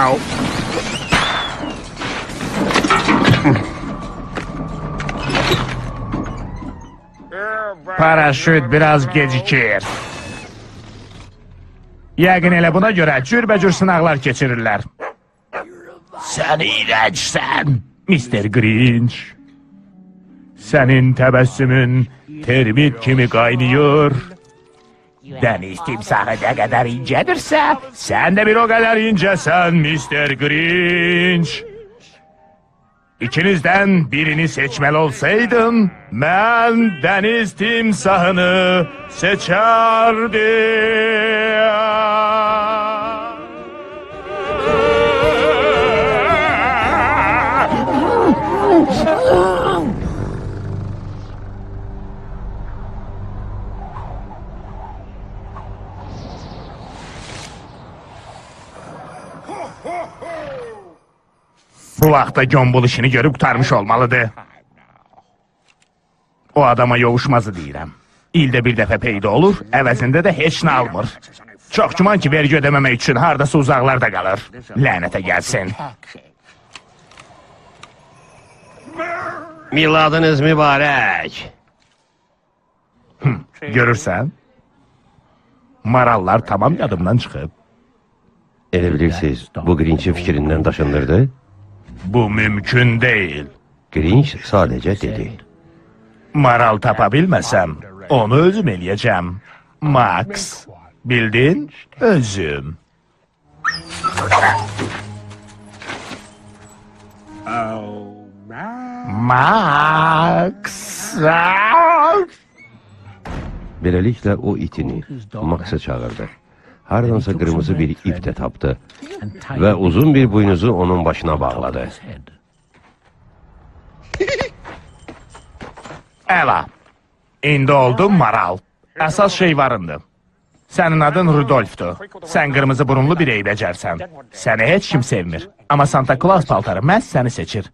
Au. Paraşüt biraz gecikir. Yəqin elə buna görə cürbəcür sınaqlar keçirirlər. Sən iyrəncsən, Mr. Grinch. Sənin təbəssümün termit kimi qaynayır. Dəniz timsahı nə qədər incədirsə, sən də bir o qədər incəsən, Mr. Grinch. İkinizdən birini seçməli olsaydım, mən dəniz timsahını seçərdim. Bu vaxtda Gombol işini görüb qurtarmış olmalıdır. O adama yovuşmazı deyirəm. İldə bir dəfə peyda olur, əvəzində də heç nə almır. Çox güman ki, vergi ödəməmək üçün hardasa uzaqlarda qalır. Lənətə gəlsin. Miladınız mübarək. Görürsən? Marallar tamam yadımdan çıxıb. Elə bilirsiniz, bu Grinch'in fikrindən daşındırdı? Bu mümkün deyil. Grinch sadəcə dedi. Maral tapa bilməsəm, onu özüm eləyəcəm. Max, bildin? Özüm. Max. Beləliklə o itini Max'a çağırdı. Hardansa qırmızı bir ip də tapdı və uzun bir buynuzu onun başına bağladı. Əla. İndi oldum maral. Əsas şey varındı. Sənin adın Rudolfdur. Sən qırmızı burunlu bir eybəcərsən. Səni heç kim sevmir. Amma Santa Claus paltarı məhz səni seçir.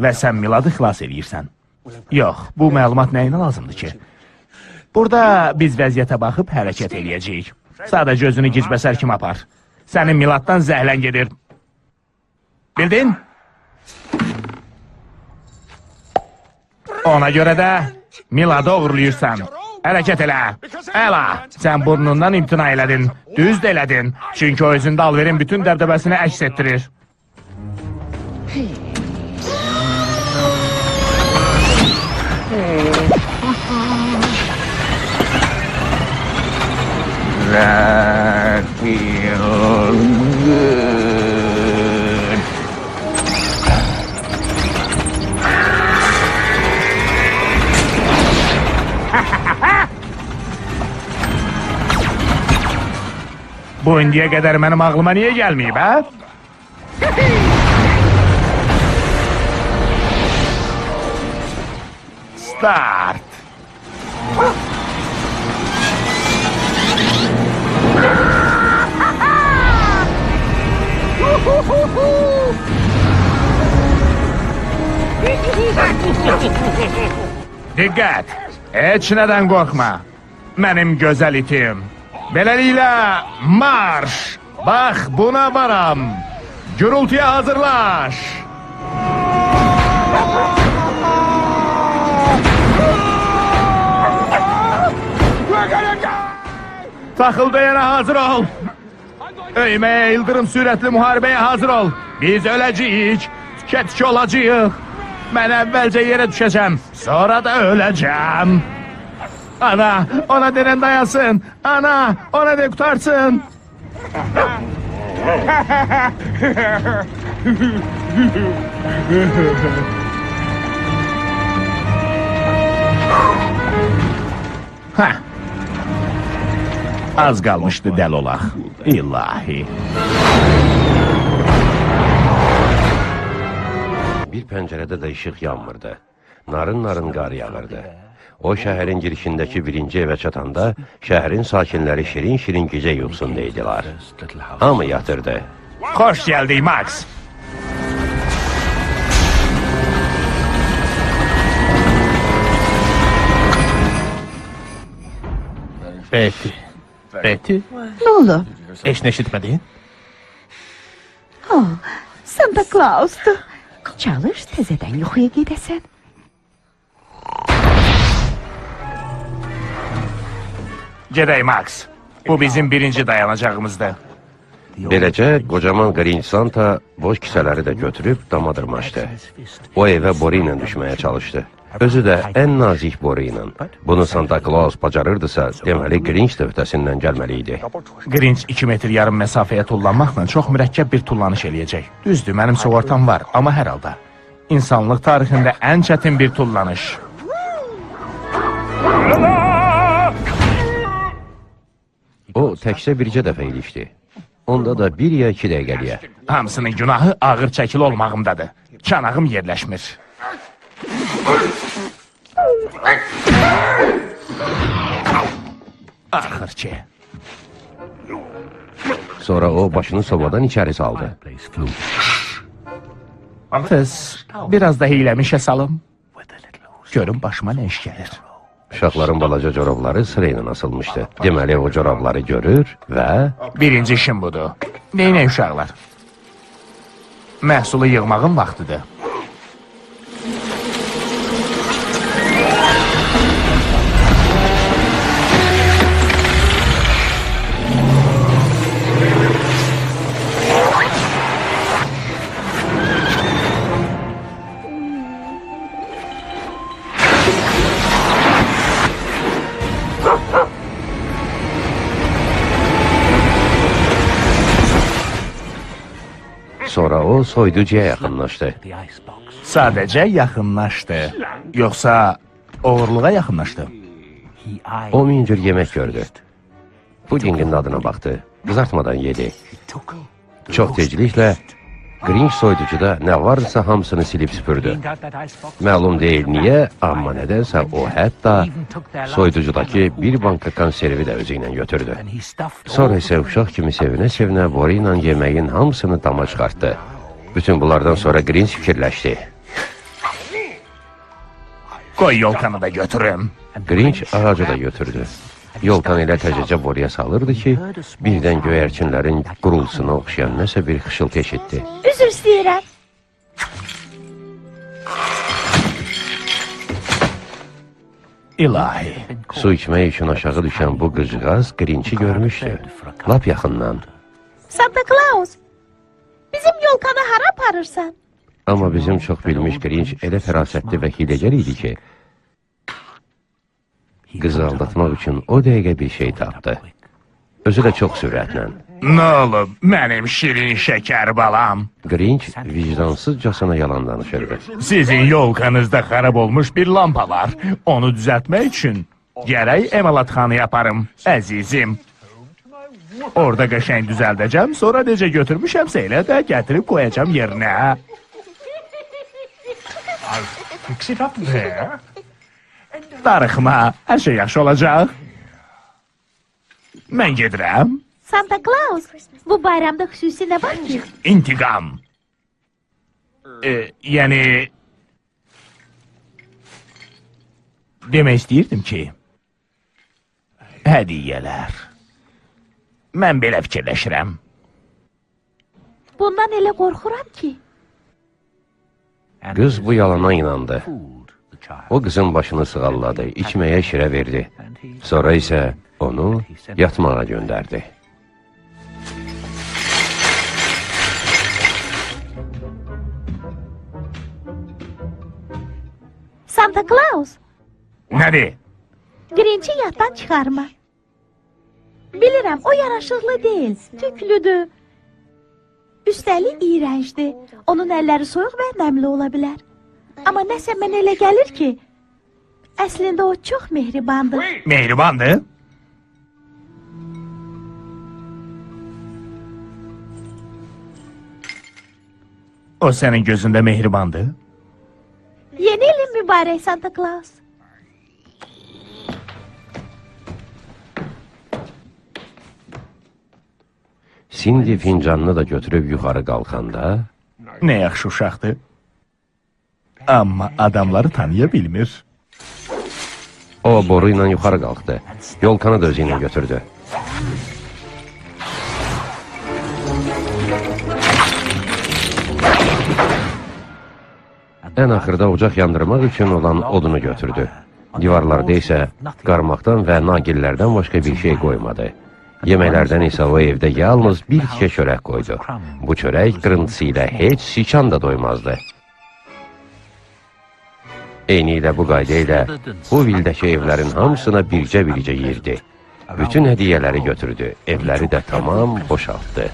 Və sən Miladı xilas eləyirsən. Yox, bu məlumat nəyinə lazımdır ki? Burada biz vəziyyətə baxıb hərəkət eləyəcəyik. Sadəcə özünü gicbəsər kimi apar. Sənin Miladdan zəhlən gedir. Bildin? Ona görə də Miladı uğurluyursan. Hərəkət elə. Əla, sən burnundan imtina elədin. Düz də elədin. Çünki o özündə alverin bütün dəbdəbəsini əks etdirir. That feels good. Bu indiyə qədər mənim ağlıma niyə gəlməyib, hə? Start. Dikkat! Hiç neden korkma. Benim güzel itim. Beləliklə, marş! Bax, buna varam. Gürültüyə hazırlaş! Takıl hazır ol! Öyməyə ildırım sürətli müharibəyə hazır ol. Biz öləcəyik, tükə-tükə olacağıq. Mən əvvəlcə yerə düşəcəm, sonra da öləcəm. Ana, ona denən dayansın. Ana, ona de qutarsın. Hə. Az qalmışdı dəl olaq. İlahi. Bir pəncərədə də işıq yanmırdı. Narın-narın qar yağırdı. O şəhərin girişindəki birinci evə çatanda şəhərin sakinləri şirin-şirin gecə yuxusunda idilər. Hamı yatırdı. Xoş gəldik, Max. Betty. Betty, Ne oldu? heç nə eşitmədin? Oh, Santa Claus'tu. Çalış tezeden yuxuya gedəsən. Gedək, Max. Bu bizim birinci dayanacağımızdır. Beləcə qocaman Grinch Santa boş kisələri də götürüb dama dırmaşdı. O evə boru ilə düşməyə çalışdı. Özü də ən nazik boru ilə. Bunu Santa Claus bacarırdısa, deməli Grinch də öhdəsindən gəlməli idi. Grinch 2 metr yarım məsafəyə tullanmaqla çox mürəkkəb bir tullanış eləyəcək. Düzdür, mənim sığortam var, amma hər halda. İnsanlıq tarixində ən çətin bir tullanış. O təkcə bircə dəfə ilişdi. Onda da bir ya iki dəqiqəliyə. Hamısının günahı ağır çəkil olmağımdadır. Çanağım yerləşmir. Axır ki. Sonra o başını sobadan içəri saldı. Qız, biraz da hiyləmi işə salım. Görün başıma nə iş gəlir. Uşaqların balaca corabları sırayla asılmışdı. Deməli o corabları görür və Birinci işim budur. Neynə uşaqlar? Məhsulu yığmağın vaxtıdır. sonra o soyducuya yakınlaştı. Sadece yakınlaştı. Yoksa uğurluğa yakınlaştı. O mincir yemek gördü. Pudingin adına baktı. Kızartmadan yedi. Çok teclikle Grinch soyducuda nə varsa hamısını silib süpürdü. Məlum deyil niyə, amma nədənsə o hətta soyducudakı bir banka konservi də özü ilə götürdü. Sonra isə uşaq kimi sevinə-sevinə boru ilə yeməyin hamısını dama çıxartdı. Bütün bunlardan sonra Grinch fikirləşdi. Qoy yolkanı da götürüm. Grinch ağacı da götürdü. Yolkan elə təzəcə boruya salırdı ki, birdən göyərçinlərin qurulsuna oxşayan nəsə bir xışıltı eşitdi. Üzr istəyirəm. İlahi. Su içmək üçün aşağı düşən bu qızcığaz Grinch'i görmüşdü. Lap yaxından. Santa Claus, bizim yolkanı hara aparırsan? Amma bizim çox bilmiş Grinch elə fərasətli və hiləgər idi ki, qızı aldatmaq üçün o dəqiqə bir şey tapdı. Özü də çox sürətlə. Nə olub mənim şirin şəkər balam? Grinch vicdansızcasına yalan danışırdı. Sizin yolkanızda xarab olmuş bir lampa var. Onu düzəltmək üçün gərək emalatxanaya yaparım, əzizim. Orada qəşəng düzəldəcəm, sonra necə götürmüşəmsə elə də gətirib qoyacam yerinə. Fix it up there. Darıxma, hər şey yaxşı olacaq. Mən gedirəm. Santa Claus, bu bayramda xüsusi nə var ki? İntiqam. E, yəni... Demək istəyirdim ki... Hədiyyələr. Mən belə fikirləşirəm. Bundan elə qorxuram ki. Qız bu yalana inandı. O qızın başını sığalladı, içməyə şirə verdi. Sonra isə onu yatmağa göndərdi. Santa Claus, Nədir? Grinch'i yatdan çıxarma. Bilirəm, o yaraşıqlı deyil, tüklüdür. Üstəlik iyrəncdir. Onun əlləri soyuq və nəmli ola bilər. Amma nəsə mənə elə gəlir ki, əslində o çox mehribandır. Mehribandır. O sənin gözündə mehribandır. Yeni ilin mübarək Santa Claus. Cindy fincanını da götürüb yuxarı qalxanda, Nə yaxşı uşaqdır. Amma adamları tanıya bilmir. o boru ilə yuxarı qalxdı. Yolkanı da özü ilə götürdü. Ən axırda ocaq yandırmaq üçün olan odunu götürdü. Divarlarda isə qarmaqdan və nagillərdən başqa bir şey qoymadı. Yeməklərdən isə o evdə yalnız bir tikə çörək qoydu. Bu çörək qırıntısı ilə heç siçan da doymazdı. Eyni ilə bu qayda ilə bu vildəki evlərin hamısına bircə-bircə yirdi. Bütün hədiyyələri götürdü, evləri də tamam boşaltdı.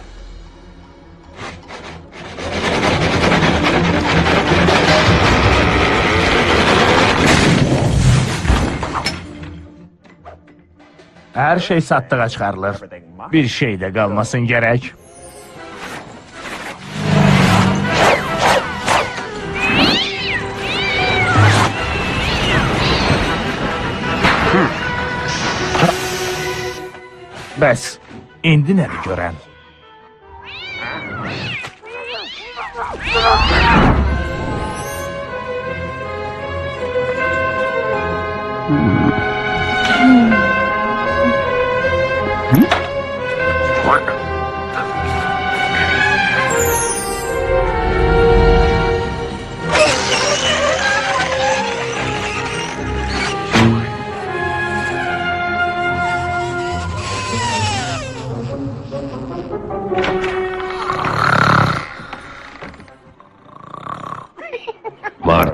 Hər şey satdığa çıxarılır. Bir şey də qalmasın gərək. Bəs indi nədir görən?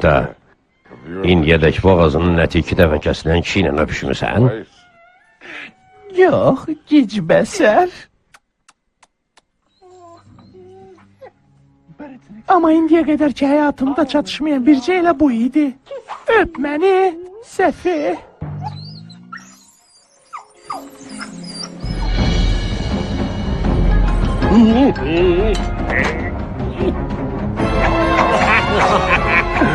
Marta, indiyədək boğazının əti iki dəfə kəsilən kişi ilə öpüşmüsən? Yox, gecbəsər. Amma indiyə qədər ki həyatımda çatışmayan bircə elə bu idi. Öp məni, Səfi.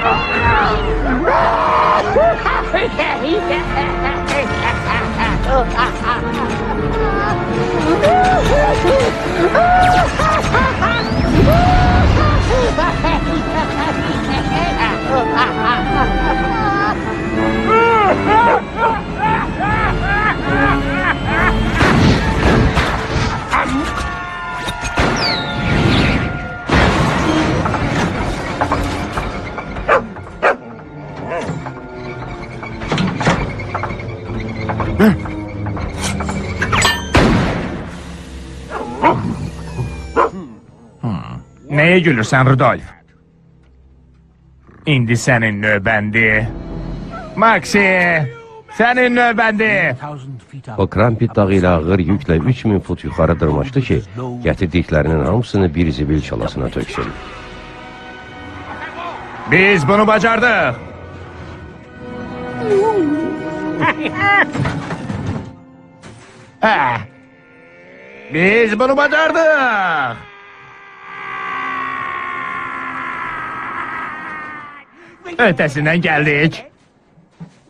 Ha ha ha! Nəyə gülürsən Rudolf? İndi sənin növbəndir. Maxi, sənin növbəndir. O Krampit dağı ilə ağır yüklə 3000 fut yuxarı dırmaşdı ki, gətirdiklərinin hamısını bir zibil çalasına töksün. Biz bunu bacardıq. Hə. Biz bunu bacardıq. Ötəsindən gəldik.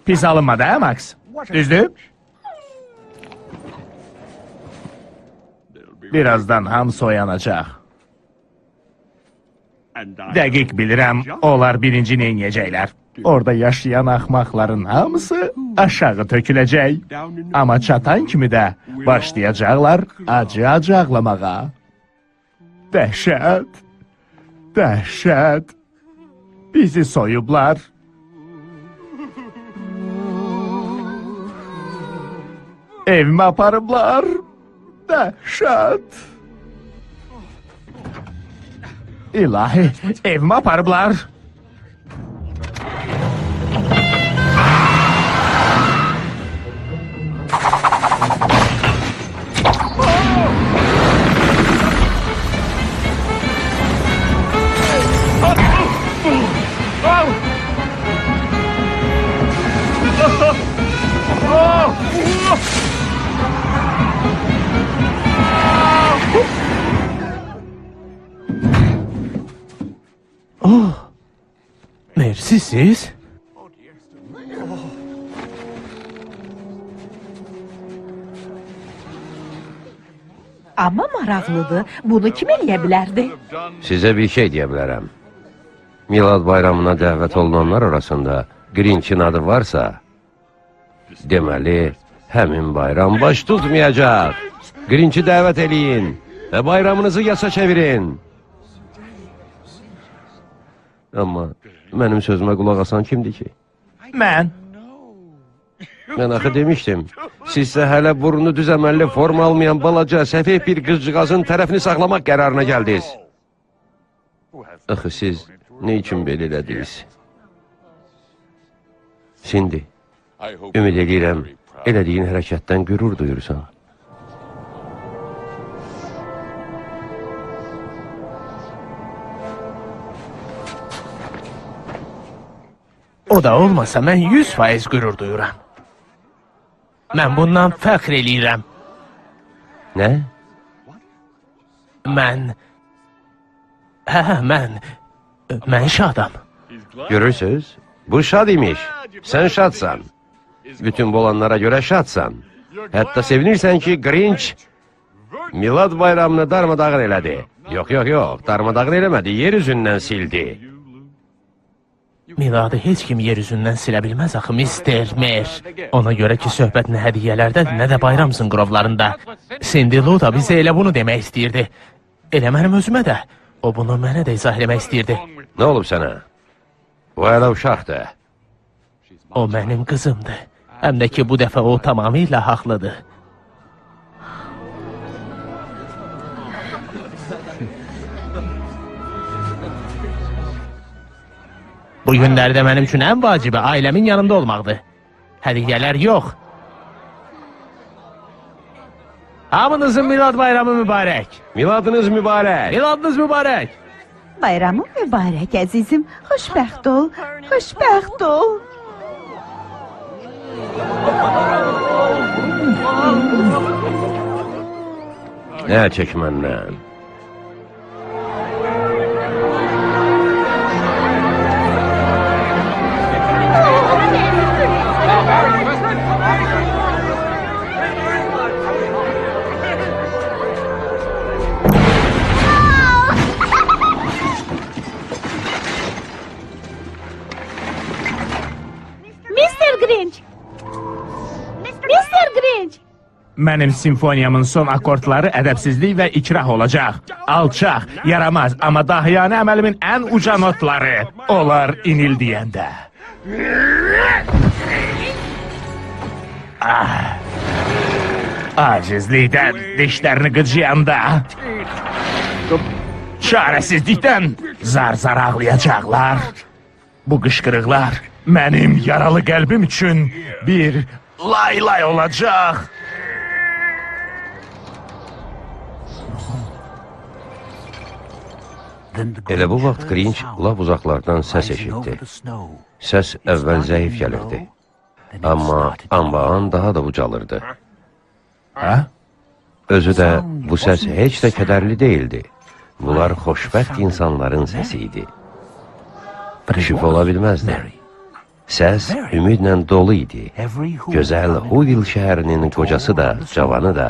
Pis alınmadı hə Max? Düzdür? Birazdan hamısı oyanacaq. Dəqiq bilirəm, onlar birinci neyniyəcəklər. Orada yaşayan axmaqların hamısı aşağı töküləcək. Amma çatan kimi də başlayacaqlar acı-acı ağlamağa. Dəhşət! Dəhşət! Bizi soyublar. Evimə aparıblar. Dəhşət! İlahi, evimə aparıblar. Oh! Mersi siz? Amma maraqlıdır. Bunu kim eləyə bilərdi? Sizə bir şey deyə bilərəm. Milad bayramına dəvət olunanlar arasında Grinch'in adı varsa, deməli, həmin bayram baş tutmayacaq. Grinch'i dəvət eləyin və bayramınızı yasa çevirin. Amma mənim sözümə qulaq asan kimdir ki? Mən Mən axı demişdim. Sizsə hələ burnu düz əməlli forma almayan balaca, səfeh bir qızcığazın tərəfini saxlamaq qərarına gəldiniz. Axı siz nə üçün belə elədiniz? Sindi, ümid edirəm, elədiyin hərəkətdən qürur duyursan. O da olmasa mən 100% qürur duyuram. Mən bundan fəxr eləyirəm. Nə? Mən Hə, hə, mən mən şadam. Görürsüz? Bu şad imiş. Sən şadsan. Bütün bu olanlara görə şadsan. Hətta sevinirsən ki, Grinch Milad bayramını darmadağın elədi. Yox, yox, yox, darmadağın eləmədi, yer üzündən sildi. Miladı heç kim yer üzündən silə bilməz axı Mister Mer. Ona görə ki, söhbət nə hədiyyələrdədir, nə də bayram zınqrovlarında. Cindy Lou da bizə elə bunu demək istəyirdi. Elə mənim özümə də. O bunu mənə də izah eləmək istəyirdi. Nə olub sənə? O hələ uşaqdır. O mənim qızımdır. Həm də ki, bu dəfə o tamamilə haqlıdır. Bu günlərdə mənim üçün ən vacibi ailəmin yanında olmaqdır. Hədiyyələr yox. Hamınızın milad bayramı mübarək. Miladınız mübarək. Miladınız mübarək. Bayramın mübarək əzizim. Xoşbəxt ol. Xoşbəxt ol. Nə çək Grinch. Mənim simfoniyamın son akordları ədəbsizlik və ikrah olacaq. Alçaq, yaramaz, amma dahiyanə əməlimin ən uca notları. Onlar inildiyəndə. Ah. Acizlikdən, dişlərini qıcıyanda. Çarəsizlikdən zar-zar ağlayacaqlar. Bu qışqırıqlar mənim yaralı qəlbim üçün bir lay-lay olacaq. Elə bu vaxt Grinch lap uzaqlardan səs eşitdi. Səs əvvəl zəif gəlirdi. Amma anbaan daha da ucalırdı. Hə? Özü də bu səs heç də kədərli deyildi. Bunlar xoşbəxt insanların səsi idi. Şübhə ola bilməzdi. Səs ümidlə dolu idi. Gözəl Huvil şəhərinin qocası da, cavanı da,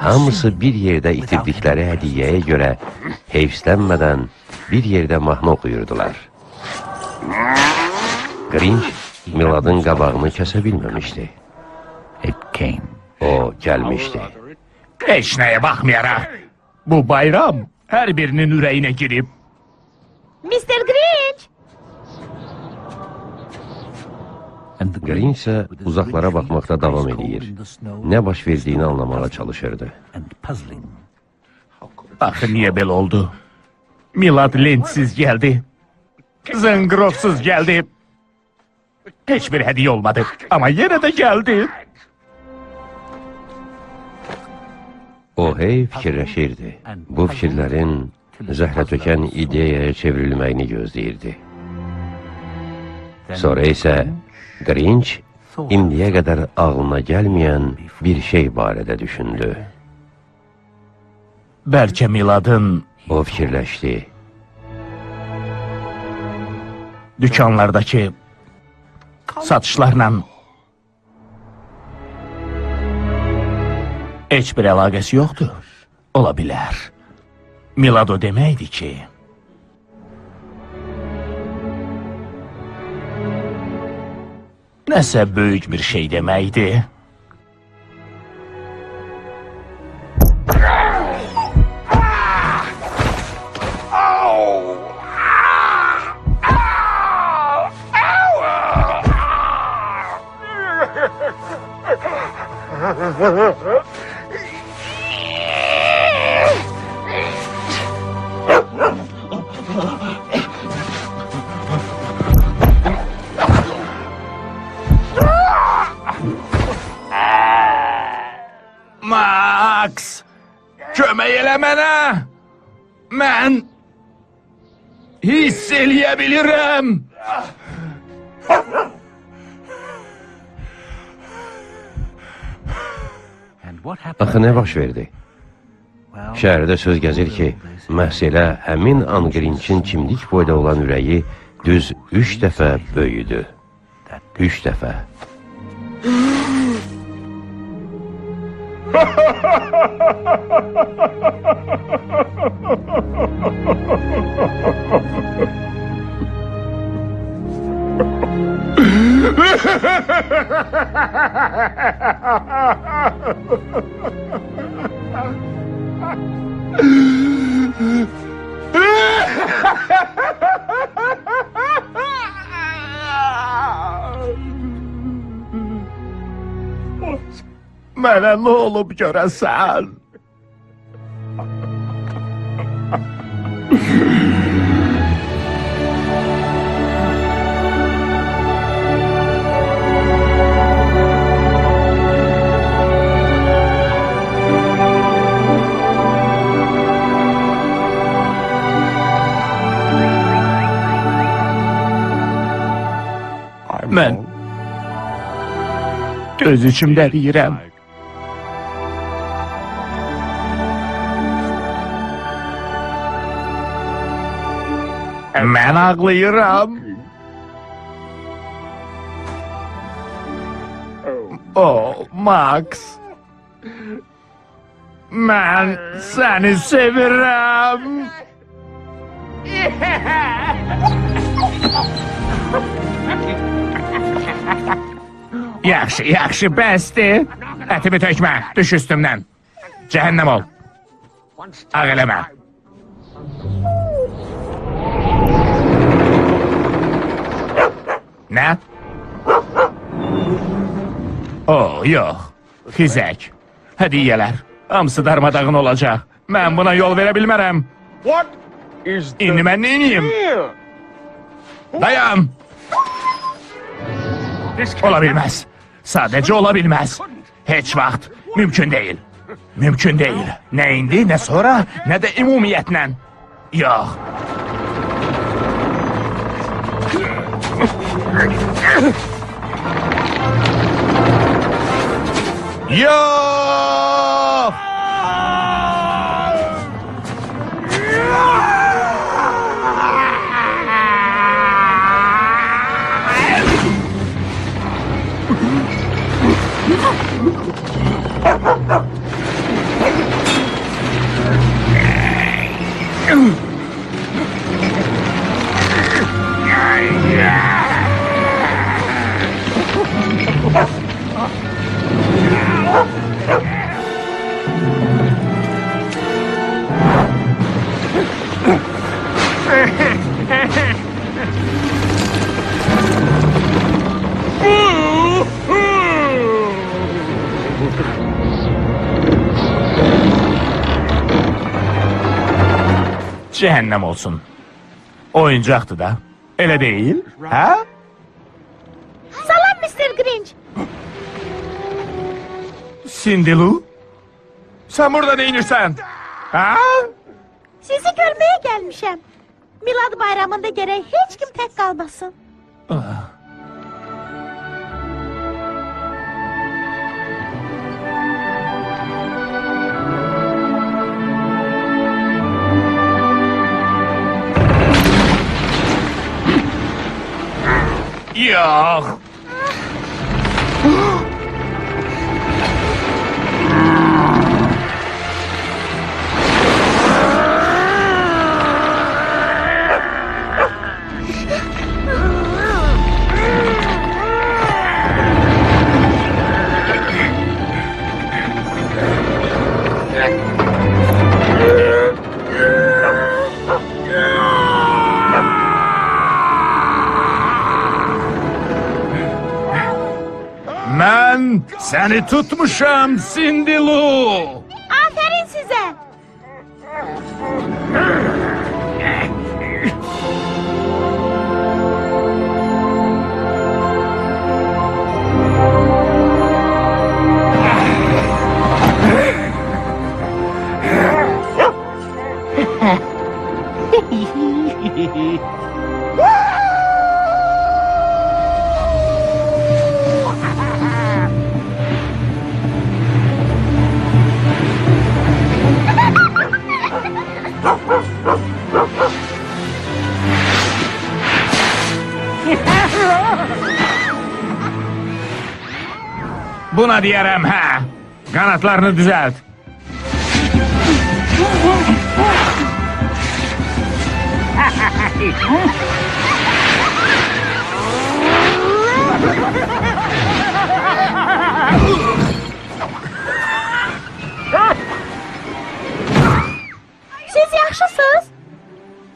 hamısı bir yerdə itirdikləri hədiyyəyə görə heyfslənmədən bir yerdə mahnı oxuyurdular. Grinch Miladın qabağını kəsə bilməmişdi. O gəlmişdi. Heç nəyə baxmayaraq. Bu bayram hər birinin ürəyinə girib. Mr. Grinch! Grinch isə uzaqlara baxmaqda davam edir. Nə baş verdiyini anlamağa çalışırdı. Axı niyə belə oldu? Milad lentsiz gəldi. Zınqırovsuz gəldi. Heç bir hədiyyə olmadı. Amma yenə də gəldi. O hey fikirləşirdi. Bu fikirlərin zəhrətökən ideyaya çevrilməyini gözləyirdi. Sonra isə Grinch indiyə qədər ağlına gəlməyən bir şey barədə düşündü. Bəlkə Miladın O fikirləşdi. dükanlardakı satışlarla heç bir əlaqəsi yoxdur. Ola bilər. Milad o deməkdir ki, nəsə böyük bir şey deməkdir. Max! Kömək elə mənə! Mən hiss eləyə bilirəm. Axı nə baş verdi? Şəhərdə söz gəzir ki, məhz elə həmin an Grinçin kimlik boyda olan ürəyi düz üç dəfə böyüdü. Üç dəfə. Pois Mənə nə olub görəsən? Mən öz içimdə deyirəm. Mən ağlayıram. O, Max. Mən səni sevirəm. Yaxşı, yaxşı, bəsdir. Ətimi tökmə, düş üstümdən. Cəhənnəm ol. Ağ eləmə. Nə? O, yox. Xizək. Hədiyyələr. Hamısı darmadağın olacaq. Mən buna yol verə bilmərəm. İndi mən neyniyim? Dayan! Ola bilməz. Sadəcə ola bilməz. Heç vaxt. Mümkün deyil. Mümkün deyil. Nə indi, nə sonra, nə də ümumiyyətlə. Yox. 야! Ugh! Cehennem olsun. Oyuncaktı da. Elə deyil? Hə? Salam Mr. Grinch. Cindy Lou? Sen burada ne inirsen? Ha? Sizi görmeye gelmişim. Milad bayramında gerek hiç kim tek kalmasın. Yok. Ben seni tutmuşam Cindy Buna diyerem ha. Kanatlarını düzelt. Siz yaxşısınız.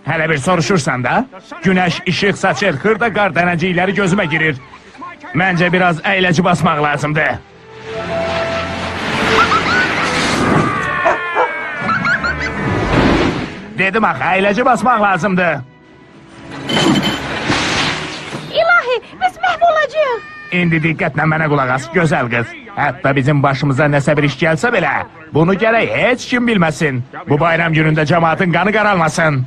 Hele bir soruşursan da güneş ışık saçır, hırda qar dənəcikləri gözümə girir. Məncə biraz əyləci basmaq lazımdır. Dedim axı, əyləci basmaq lazımdır. İlahi biz məhv olacağıq. İndi diqqətlə mənə qulaq as, gözəl qız. Hətta bizim başımıza nəsə bir iş gəlsə belə, bunu gərək heç kim bilməsin. Bu bayram günündə cəmaatın qanı qaralmasın.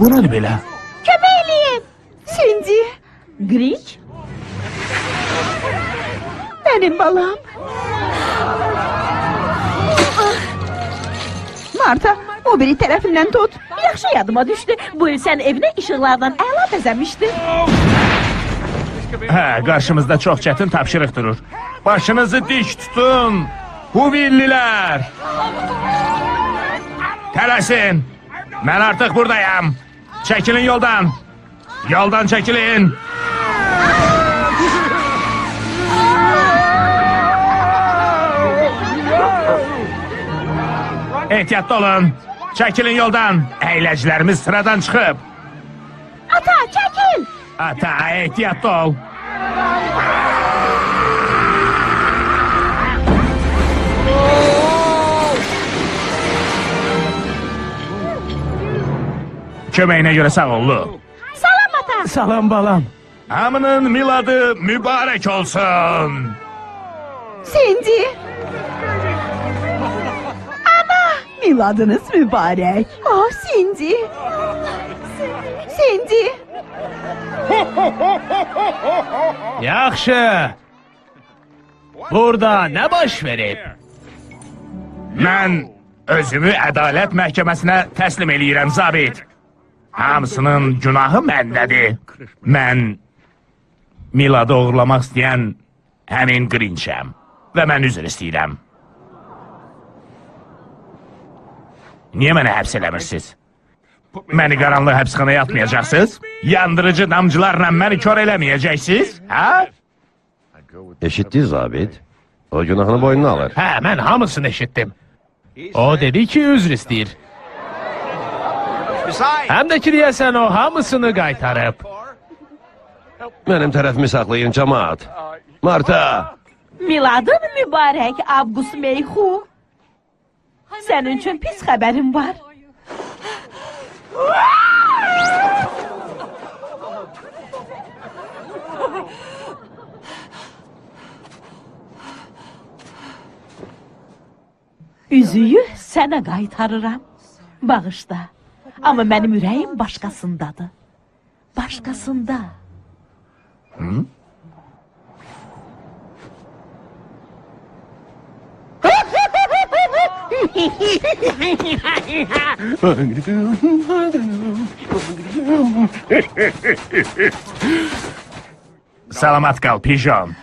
Bu nədir belə? Kömək eləyin. Cindy, Grinch? benim balam. Marta, o biri tarafından tut. Yaxşı yadıma düşdü. Bu il sən evinə işıqlardan əla bəzəmişdin. Hə, qarşımızda çox çətin tapşırıq durur. Başınızı dik tutun. Bu villilər. Tələsin. Mən artıq buradayam. Çəkilin yoldan. Yoldan çəkilin. Ehtiyatlı olun. Çəkilin yoldan. Əyləcilərimiz sıradan çıxıb. Ata, çəkil. Ata, ehtiyatlı ol. Köməyinə görə sağ ol, Lu. Salam ata. Salam balam. Hamının miladı mübarək olsun. Cindy. Ana, miladınız mübarek. Oh Cindy. Cindy. Yaxşı. Burada nə baş verib? Mən özümü ədalət məhkəməsinə təslim eləyirəm, zabit. Hamısının günahı məndədir. Mən Miladı oğurlamaq istəyən həmin Grinchəm və mən üzr istəyirəm. Niyə məni həbs eləmirsiniz? Məni qaranlıq həbsxanaya atmayacaqsınız? Yandırıcı damcılarla məni kör eləməyəcəksiniz? Hə? Eşitdi zabit. O günahını boynuna alır. Hə, mən hamısını eşitdim. O dedi ki, üzr istəyir. Həm də ki, deyəsən o hamısını qaytarıb. Mənim tərəfimi saxlayın cəmaat. Marta! Miladın mübarək Avqust Meyxu. Sənin üçün pis xəbərim var. Üzüyü sənə qaytarıram. Bağışla. Amma mənim ürəyim başqasındadır. Başqasında. Salamat kal pijon.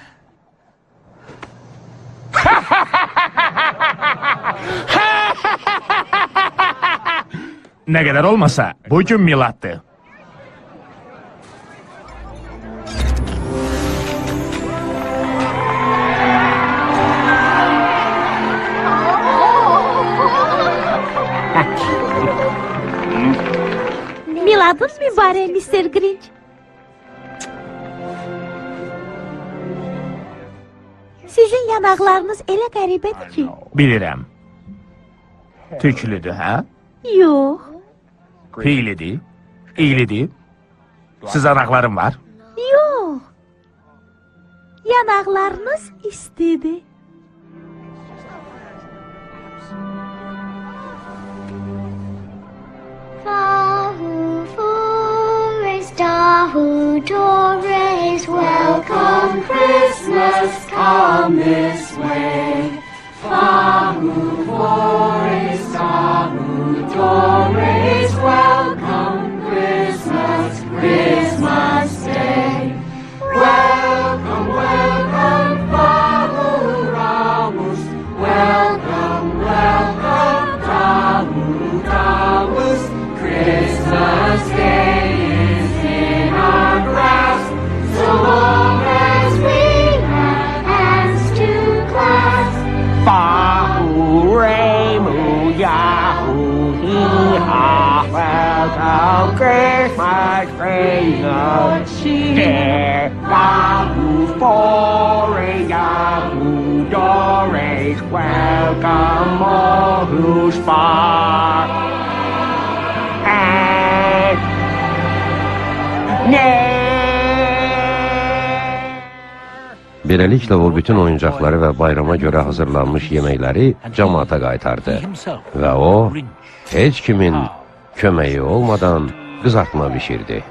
ne kadar olmasa bugün milattı. Miladın mübarək Mr. Grinch. Sizin yanaqlarınız elə qəribədir ki. Bilirəm. Tüklüdür hə? Yox, Piylidir. İyilidir. Sızanaqlarım var. yox. Yanaqlarınız istidir. Torres, welcome Christmas, come this way. Fahu Forest, Dahu Torres, welcome Christmas, praise the cheer. Yahoo, foray, Yahoo, Doris, welcome all who's far. And. Beləliklə o bütün oyuncaqları və bayrama görə hazırlanmış yeməkləri cəmaata qaytardı. Və o heç kimin köməyi olmadan qızartma bişirdi.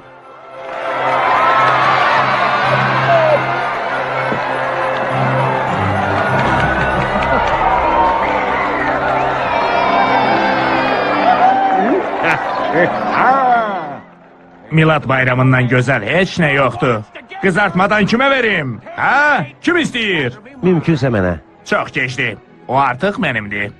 Milad bayramından güzel hiç ne yoktu. Kızartmadan kime vereyim? Ha? Kim istiyor? Mümkünsə mənə. Çok geçti. O artık benimdi.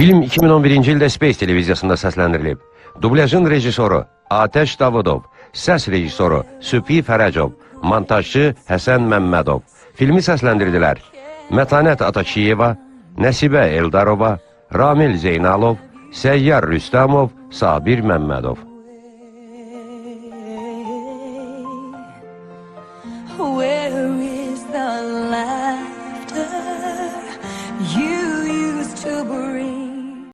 Film 2011-ci ildə Space televiziyasında səsləndirilib. Dublyajın rejissoru Atəş Davudov, səs rejissoru Sübhi Fərəcov, montajçı Həsən Məmmədov. Filmi səsləndirdilər Mətanət Atakişiyeva, Nəsibə Eldarova, Ramil Zeynalov, Səyyar Rüstəmov, Sabir Məmmədov.